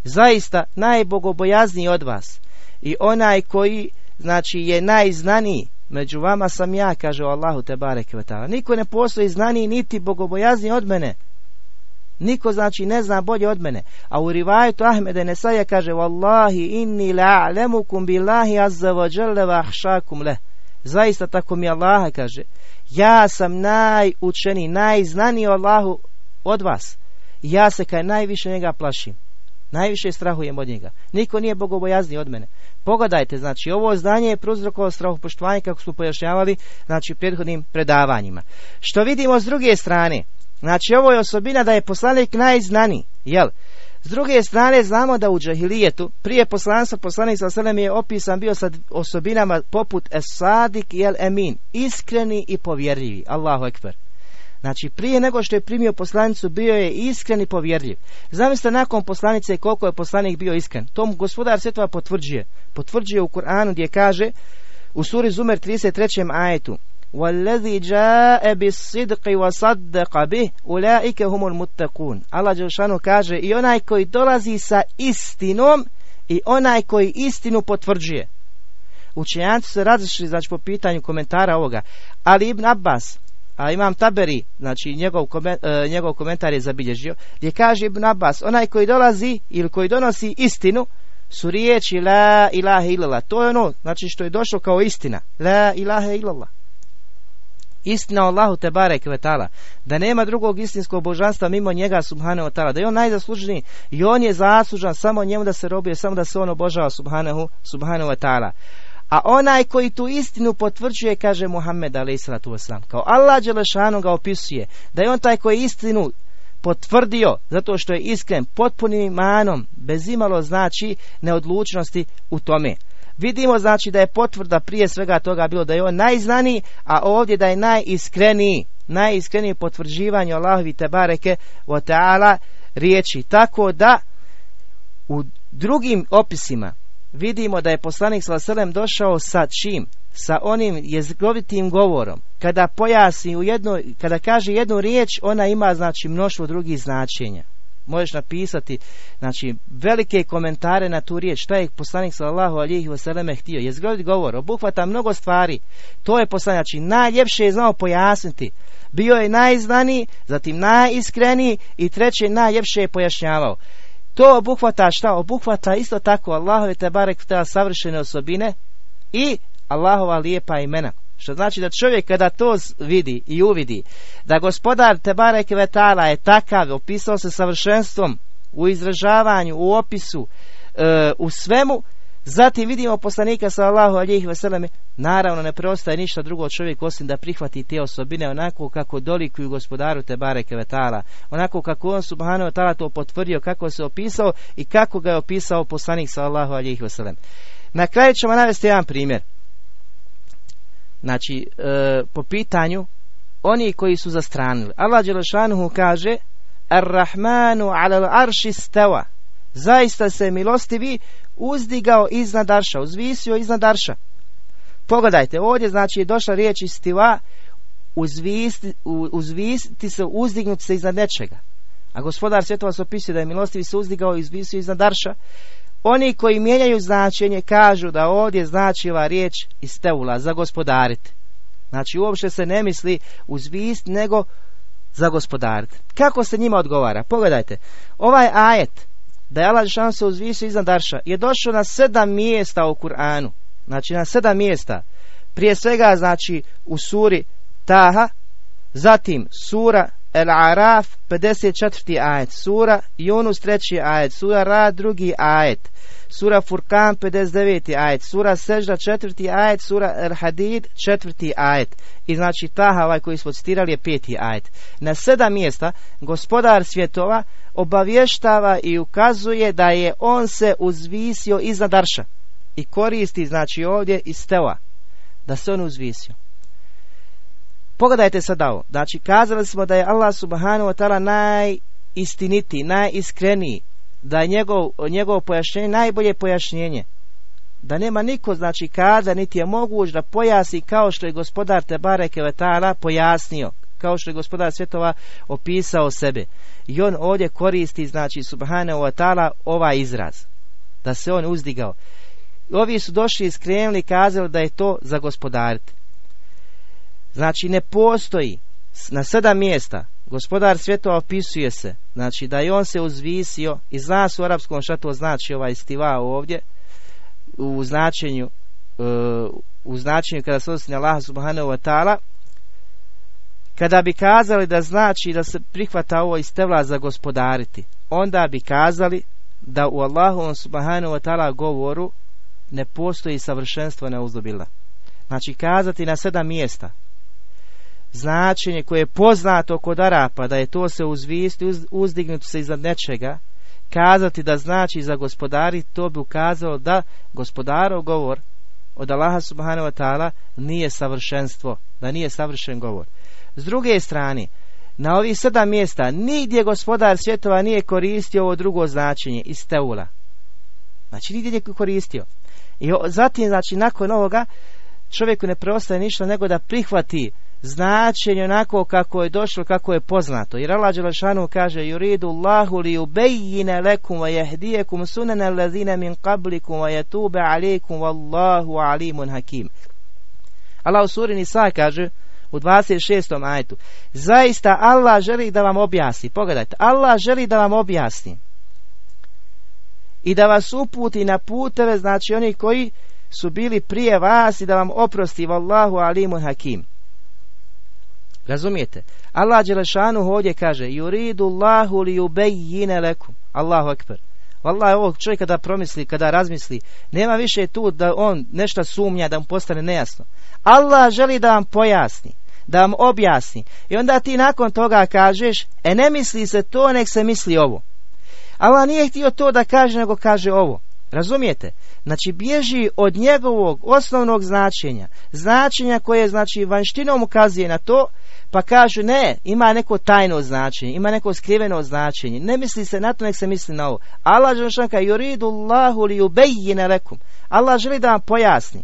Zaista najbogobojazniji od vas i onaj koji znači je najznaniji među vama sam ja, kaže Allahu te bareke Niko ne postoji znaniji niti bogobojazniji od mene. Niko znači ne zna bolje od mene. A u rivajetu Ahmeda i Nesaija kaže Wallahi inni la'lemukum billahi azza wa jalla wa ahšakum leh zaista tako mi Allaha kaže, ja sam najučeniji, najznaniji Allahu od vas. Ja se kaj najviše njega plašim. Najviše strahujem od njega. Niko nije bogobojazni od mene. Pogledajte, znači ovo znanje je prouzrokovalo strahopoštovanje kako smo pojašnjavali znači u prethodnim predavanjima. Što vidimo s druge strane, znači ovo je osobina da je poslanik najznaniji, jel? S druge strane znamo da u džahilijetu prije poslanstva poslanik sa selem je opisan bio sa osobinama poput esadik i el emin, iskreni i povjerljivi. Allahu ekber. Znači prije nego što je primio poslanicu bio je iskren i povjerljiv. Zamislite nakon poslanice koliko je poslanik bio iskren. Tom gospodar svjetova potvrđuje. Potvrđuje u Kur'anu gdje kaže u suri Zumer 33. ajetu والذي جاء بالصدق وصدق به أولئك هم المتقون Allah Đelšanu kaže i onaj koji dolazi sa istinom i onaj koji istinu potvrđuje učenjanci se različili znači po pitanju komentara ovoga ali Ibn Abbas a imam Taberi, znači njegov, e, njegov komentar je zabilježio, gdje kaže Ibn Abbas, onaj koji dolazi ili koji donosi istinu, su riječi la ilaha illallah. To je ono, znači što je došlo kao istina. La ilaha illallah. Istina Allahu te barek vetala. Da nema drugog istinskog božanstva mimo njega subhanahu ta'ala. Da je on najzaslužniji i on je zaslužan samo njemu da se robije, samo da se on obožava subhanahu, subhanahu ta'ala. A onaj koji tu istinu potvrđuje, kaže Muhammed a.s. Kao Allah Đelešanu ga opisuje. Da je on taj koji istinu potvrdio zato što je iskren potpunim imanom bez imalo znači neodlučnosti u tome vidimo znači da je potvrda prije svega toga bilo da je on najznaniji a ovdje da je najiskreniji. Najiskreniji potvrđivanje Allahovi te bareke o riječi. Tako da u drugim opisima vidimo da je poslanik sallallahu došao sa čim? Sa onim jezgrovitim govorom, kada pojasni u jednoj, kada kaže jednu riječ, ona ima znači mnoštvo drugih značenja. Možeš napisati znači velike komentare na tu riječ, šta je poslanik sallallahu alihi wasallam htio. Jezgrovit govor, obuhvata mnogo stvari. To je poslanik, znači najljepše je znao pojasniti. Bio je najznaniji, zatim najiskreniji i treće najljepše je pojašnjavao. To obuhvata šta? Obuhvata isto tako Allahove te barek savršene osobine i Allahova lijepa imena. Što znači da čovjek kada to vidi i uvidi, da gospodar Tebarek Vetala je takav, opisao se savršenstvom u izražavanju, u opisu, e, u svemu, zatim vidimo poslanika sallahu alijih veseleme, naravno ne preostaje ništa drugo od čovjeka osim da prihvati te osobine onako kako dolikuju gospodaru Tebarek Vetala, onako kako on subhanahu ta'ala to potvrdio, kako se opisao i kako ga je opisao poslanik sallahu alijih veselem. Na kraju ćemo navesti jedan primjer. Znači, e, po pitanju oni koji su zastranili. Allah Đelešanuhu kaže Ar-Rahmanu ala arši steva. Zaista se milostivi uzdigao iznad arša, uzvisio iznad arša. Pogledajte, ovdje znači je došla riječ istiva uzvisti, uzvisti se, uzdignut se iznad nečega. A gospodar svjetova se opisuje da je milostivi se uzdigao i uzvisio iznad arša. Oni koji mijenjaju značenje kažu da ovdje znači ova riječ isteula, za gospodariti. Znači uopće se ne misli uzvist nego za gospodariti. Kako se njima odgovara? Pogledajte, ovaj ajet da je Allah se uzvisio iznad Darša je došao na sedam mjesta u Kur'anu. Znači na sedam mjesta. Prije svega znači u suri Taha, zatim sura El Araf 54. ajet, sura Yunus 3. ajet, sura Ra drugi ajet, sura Furkan 59. ajet, sura Sežda 4. ajet, sura El Hadid 4. ajet. I znači Taha ovaj koji smo citirali je peti ajet. Na sedam mjesta gospodar svjetova obavještava i ukazuje da je on se uzvisio iznad Arša. I koristi znači ovdje iz Teva. Da se on uzvisio. Pogledajte sad ovo. Znači, kazali smo da je Allah subhanahu wa ta'ala najistinitiji, najiskreniji, da je njegov, njegovo pojašnjenje najbolje pojašnjenje. Da nema niko, znači, kada niti je moguć da pojasni kao što je gospodar Tebare Kevetala pojasnio, kao što je gospodar svjetova opisao sebe. I on ovdje koristi, znači, subhanahu wa ta'ala ovaj izraz. Da se on uzdigao. Ovi su došli iskrenuli i kazali da je to za gospodariti. Znači ne postoji na sedam mjesta. Gospodar svjetova opisuje se. Znači da je on se uzvisio i zna se u arapskom šta to znači ovaj stiva ovdje u značenju e, u značenju kada se odnosi na Allah subhanahu wa ta'ala kada bi kazali da znači da se prihvata ovo istevla za gospodariti onda bi kazali da u Allahu subhanahu wa ta'ala govoru ne postoji savršenstvo neuzubila znači kazati na sedam mjesta značenje koje je poznato kod Arapa, da je to se uzvisti, uz, uzdignuti se iznad nečega, kazati da znači za gospodari, to bi ukazalo da gospodarov govor od Allaha subhanahu wa ta'ala nije savršenstvo, da nije savršen govor. S druge strane, na ovih sedam mjesta nigdje gospodar svjetova nije koristio ovo drugo značenje iz teula. Znači nigdje nije koristio. I zatim, znači, nakon ovoga čovjeku ne preostaje ništa nego da prihvati značenje onako kako je došlo, kako je poznato. Jer Allah Đelešanu kaže Yuridu Allahu li ubejjine lekum wa jehdijekum sunene lezine min qablikum wa jetube alikum wallahu alimun hakim. Allah u suri Nisa kaže u 26. ajtu Zaista Allah želi da vam objasni. Pogledajte, Allah želi da vam objasni. I da vas uputi na puteve, znači oni koji su bili prije vas i da vam oprosti Wallahu alimun hakim. Razumijete? Allah Đelešanu ovdje kaže Yuridu Allahu li ubejjine lekum. Allahu ekber. Wallah, ovog čovjeka da promisli, kada razmisli, nema više tu da on nešto sumnja, da mu postane nejasno. Allah želi da vam pojasni, da vam objasni. I onda ti nakon toga kažeš, e ne misli se to, nek se misli ovo. Allah nije htio to da kaže, nego kaže ovo. Razumijete? Znači bježi od njegovog osnovnog značenja, značenja koje znači vanštinom ukazuje na to, pa kažu ne, ima neko tajno značenje, ima neko skriveno značenje. Ne misli se na to, nek se misli na ovo. Allah žele yuridu Allahu li ubejjine lekum. Allah želi da vam pojasni.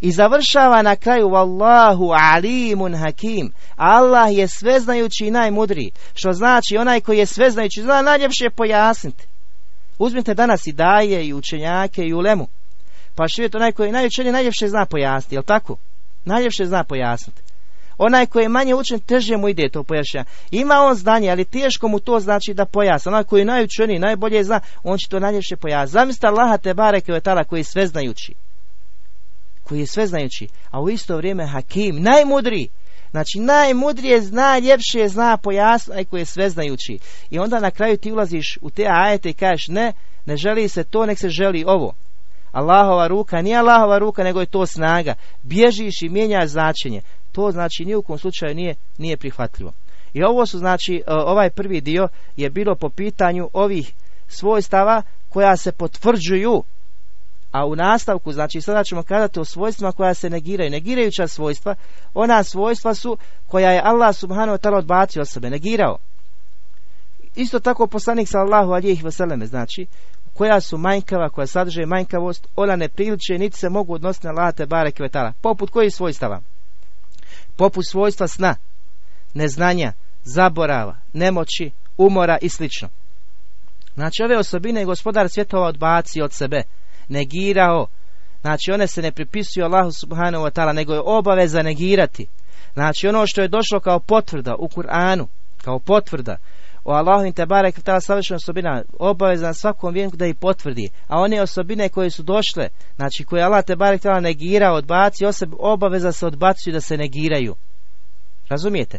I završava na kraju Wallahu alimun hakim. Allah je sveznajući i najmudriji. Što znači onaj koji je sveznajući zna najljepše pojasniti. Uzmite danas i daje i učenjake i ulemu. Pa šivjet onaj koji je najučeniji najljepše zna pojasniti, jel tako? Najljepše zna pojasniti. Onaj koji je manje učen, teže mu ide to pojašnja. Ima on znanje, ali teško mu to znači da pojasni. Onaj koji je najučeniji, najbolje zna, on će to najljepše pojasniti. Zamislite Allaha te bareke tala koji je sveznajući. Koji je sveznajući, a u isto vrijeme hakim, najmudriji. Znači najmudrije zna, ljepše zna pojasniti koji je sveznajući. I onda na kraju ti ulaziš u te ajete i kažeš ne, ne želi se to, nek se želi ovo. Allahova ruka nije Allahova ruka, nego je to snaga. Bježiš i mijenjaš značenje. To znači ni u kom slučaju nije, nije prihvatljivo. I ovo su znači, e, ovaj prvi dio je bilo po pitanju ovih svojstava koja se potvrđuju a u nastavku, znači sada ćemo kazati o svojstvima koja se negiraju. Negirajuća svojstva, ona svojstva su koja je Allah subhanahu wa ta'ala odbacio od sebe, negirao. Isto tako poslanik sallahu alijih vseleme, znači, koja su manjkava, koja sadrže manjkavost, ona ne priliče, niti se mogu odnositi na late bare kvetala. Poput kojih svojstava? Poput svojstva sna, neznanja, zaborava, nemoći, umora i slično. Znači ove osobine je gospodar svjetova odbacio od sebe, negirao. Znači one se ne pripisuju Allahu subhanahu wa ta'ala, nego je obaveza negirati. Znači ono što je došlo kao potvrda u Kur'anu, kao potvrda, o Allahu in tebarek ta savršena osobina obavezan svakom vjerniku da ih potvrdi a one osobine koje su došle znači koje Allah te barek negira odbaci osobe obaveza se odbacuju da se negiraju razumijete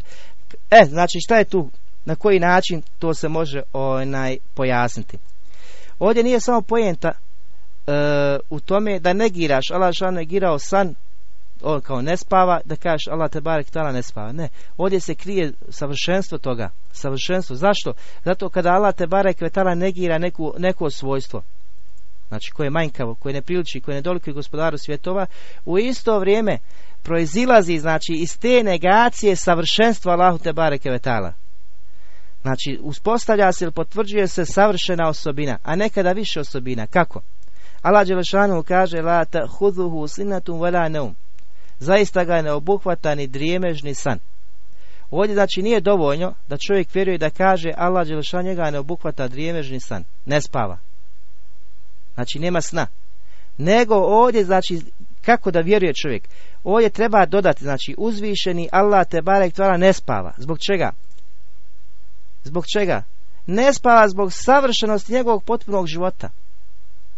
e znači šta je tu na koji način to se može onaj pojasniti ovdje nije samo pojenta e, u tome da negiraš Allah je negirao san on kao ne spava, da kažeš Allah te barek tala ne spava. Ne, ovdje se krije savršenstvo toga. Savršenstvo. Zašto? Zato kada Allah te barek tala negira neku, neko svojstvo, znači koje je manjkavo, koje ne priliči, koje ne dolikuje gospodaru svjetova, u isto vrijeme proizilazi znači iz te negacije savršenstva Allahu te bareke vetala. Znači, uspostavlja se ili potvrđuje se savršena osobina, a nekada više osobina. Kako? Allah Đelešanu kaže La huduhu sinatum vela neum zaista ga ne obuhvata ni drijemežni san. Ovdje znači nije dovoljno da čovjek vjeruje da kaže Allah Đelešan njega ne obuhvata drijemežni san, ne spava. Znači nema sna. Nego ovdje znači kako da vjeruje čovjek. Ovdje treba dodati znači uzvišeni Allah te barek tvara ne spava. Zbog čega? Zbog čega? Ne spava zbog savršenosti njegovog potpunog života.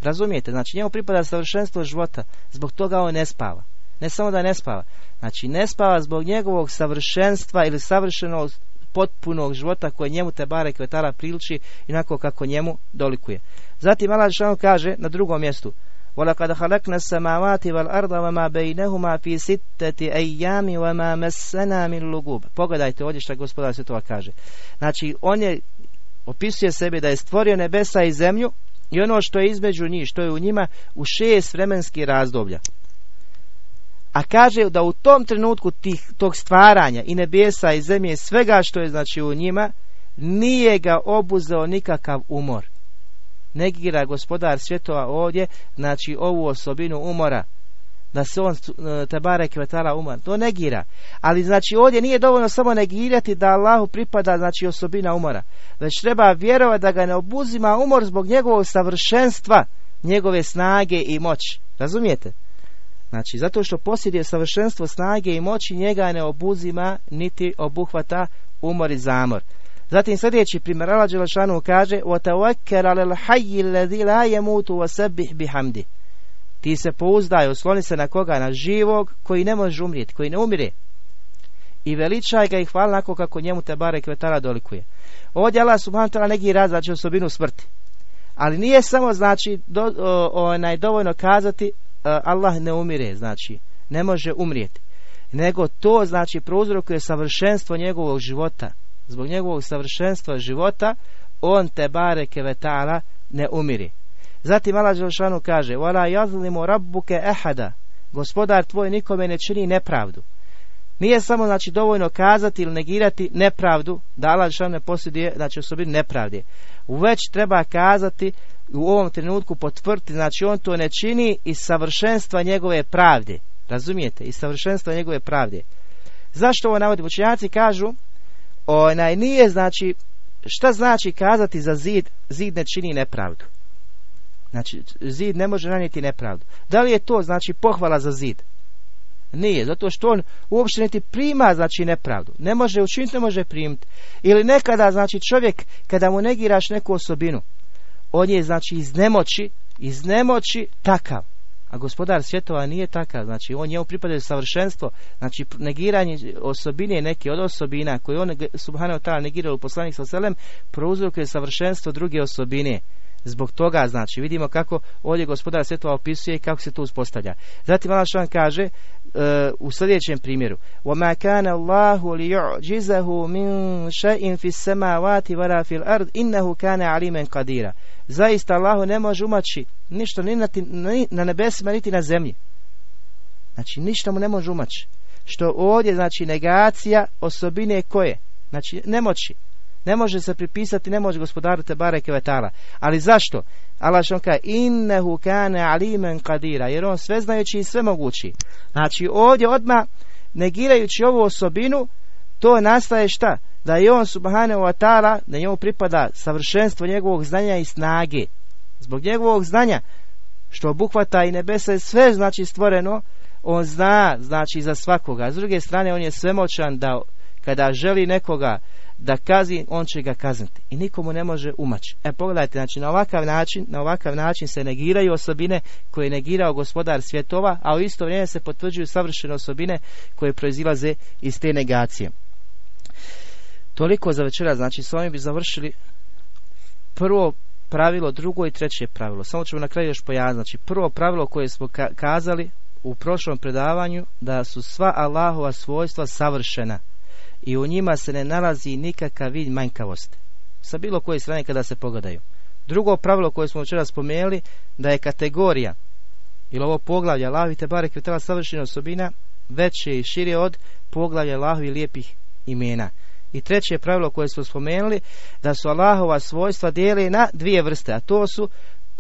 Razumijete? Znači njemu pripada savršenstvo života. Zbog toga on ne spava. Ne samo da ne spava. Znači ne spava zbog njegovog savršenstva ili savršenog potpunog života koje njemu te bare kvetara priliči inako kako njemu dolikuje. Zatim Allah Žešanu kaže na drugom mjestu وَلَقَدْ خَلَقْنَا السَّمَاوَاتِ وَالْأَرْضَ وَمَا بَيْنَهُمَا فِي سِتَّةِ أَيَّامِ وَمَا مَسَّنَا مِنْ لُغُوبِ Pogledajte ovdje što gospodar svjetova kaže. Znači, on je opisuje sebe da je stvorio nebesa i zemlju i ono što je između njih, što je u njima u šest vremenskih razdoblja. A kaže da u tom trenutku tih, tog stvaranja i nebesa i zemlje svega što je znači u njima nije ga obuzeo nikakav umor. Negira gospodar svjetova ovdje znači ovu osobinu umora da se on e, tebare kvetala umor to negira ali znači ovdje nije dovoljno samo negirati da Allahu pripada znači osobina umora već treba vjerovati da ga ne obuzima umor zbog njegovog savršenstva njegove snage i moći razumijete Znači, zato što posjeduje savršenstvo snage i moći, njega ne obuzima, niti obuhvata umor i zamor. Zatim sljedeći primjer, Allah Đelešanu kaže وَتَوَكَّرَ لَلْحَيِّ الَّذِي لَا يَمُوتُ وَسَبِّحْ بِحَمْدِ ti se pouzdaj, osloni se na koga? Na živog koji ne može umrijeti, koji ne umire. i veličaj ga i hvala onako kako njemu te bare kvetala dolikuje. Ovdje Allah ta'ala neki rad znači osobinu smrti. Ali nije samo znači do, onaj, dovoljno kazati Allah ne umire, znači ne može umrijeti. Nego to znači prouzrokuje savršenstvo njegovog života. Zbog njegovog savršenstva života on te bare ne umiri. Zatim Allah Đelšanu kaže Vala jazlimu rabbuke ehada Gospodar tvoj nikome ne čini nepravdu. Nije samo znači dovoljno kazati ili negirati nepravdu da Allah Đelšanu ne posjeduje znači osobinu nepravde. Već treba kazati u ovom trenutku potvrditi znači on to ne čini iz savršenstva njegove pravde. Razumijete? Iz savršenstva njegove pravde. Zašto ovo navodi? Učenjaci kažu onaj nije znači šta znači kazati za zid zid ne čini nepravdu znači zid ne može nanijeti nepravdu da li je to znači pohvala za zid nije, zato što on uopće niti prima znači nepravdu. Ne može učiniti, ne može primiti. Ili nekada znači čovjek kada mu negiraš neku osobinu, on je znači iz nemoći, iz nemoći takav. A gospodar svjetova nije takav, znači on njemu pripada savršenstvo, znači negiranje osobine neke od osobina koje on subhanahu ta'ala negirao u poslanik sa selem, prouzrokuje savršenstvo druge osobine. Zbog toga, znači, vidimo kako ovdje gospodar svjetova opisuje i kako se to uspostavlja. Zatim Allah što kaže uh, u sljedećem primjeru وَمَا كَانَ اللَّهُ لِيُعْجِزَهُ مِنْ شَيْءٍ فِي السَّمَاوَاتِ وَلَا فِي الْأَرْضِ إِنَّهُ كَانَ عَلِيمًا قَدِيرًا Zaista Allahu ne može umaći ništa ni na, ni na nebesima niti na zemlji. Znači ništa mu ne može umaći. Što ovdje znači negacija osobine koje? Znači nemoći. Ne može se pripisati, ne može gospodaru te bareke vetala. Ali zašto? Allah što kaže innehu kane alimen kadira, jer on sve znajući i sve mogući. Znači ovdje odmah negirajući ovu osobinu, to nastaje šta? Da je on subhanahu wa ta'ala, da njemu pripada savršenstvo njegovog znanja i snage. Zbog njegovog znanja, što obuhvata i nebesa sve znači stvoreno, on zna znači za svakoga. S druge strane on je svemoćan da kada želi nekoga da kazi, on će ga kazniti. I nikomu ne može umaći. E pogledajte, znači na ovakav način, na ovakav način se negiraju osobine koje je negirao gospodar svjetova, a u isto vrijeme se potvrđuju savršene osobine koje proizilaze iz te negacije. Toliko za večera, znači s ovim bi završili prvo pravilo, drugo i treće pravilo. Samo ćemo na kraju još pojasniti. Znači, prvo pravilo koje smo kazali u prošlom predavanju, da su sva Allahova svojstva savršena i u njima se ne nalazi nikakav vid manjkavosti. Sa bilo koje strane kada se pogledaju. Drugo pravilo koje smo včera spomenuli, da je kategorija ili ovo poglavlje Allahovi te barek je savršena osobina veće i šire od poglavlja Allahovi lijepih imena. I treće pravilo koje smo spomenuli, da su Allahova svojstva dijeli na dvije vrste, a to su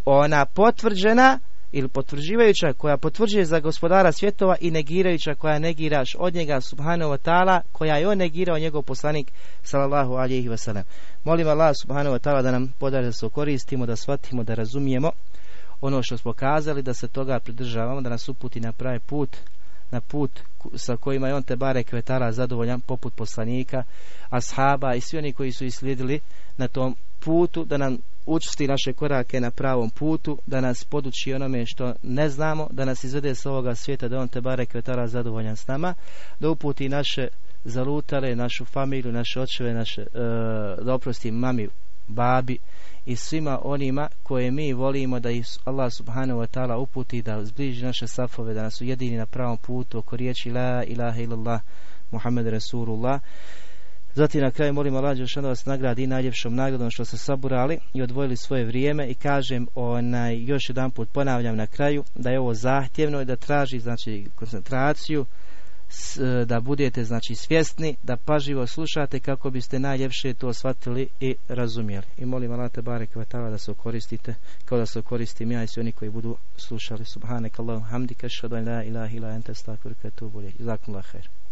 ona potvrđena ili potvrđivajuća koja potvrđuje za gospodara svjetova i negirajuća koja negiraš od njega subhanahu wa ta'ala koja je on negirao njegov poslanik sallallahu alihi wasallam. Molim Allah subhanahu wa ta'ala da nam podari da se koristimo, da shvatimo, da razumijemo ono što smo kazali, da se toga pridržavamo, da nas uputi na pravi put, na put sa kojima je on te bare kvetala zadovoljan poput poslanika, ashaba i svi oni koji su islijedili na tom putu, da nam učesti naše korake na pravom putu, da nas poduči onome što ne znamo, da nas izvede s ovoga svijeta, da on te bare kvetara zadovoljan s nama, da uputi naše zalutale, našu familiju, naše očeve, naše, e, da oprosti mami, babi i svima onima koje mi volimo da ih Allah subhanahu wa ta'ala uputi da zbliži naše safove, da nas ujedini na pravom putu oko riječi La ilaha illallah Muhammed Rasulullah Zatim na kraju molim Allah da vas nagradi najljepšom nagradom što ste saburali i odvojili svoje vrijeme i kažem onaj, još jedan put ponavljam na kraju da je ovo zahtjevno i da traži znači koncentraciju da budete znači svjesni da pažljivo slušate kako biste najljepše to shvatili i razumjeli. I molim Allah te barek da se koristite kao da se koristim ja i svi oni koji budu slušali. Subhanak Allahum hamdika shadu la ilaha anta astaghfiruka wa atubu ilayk.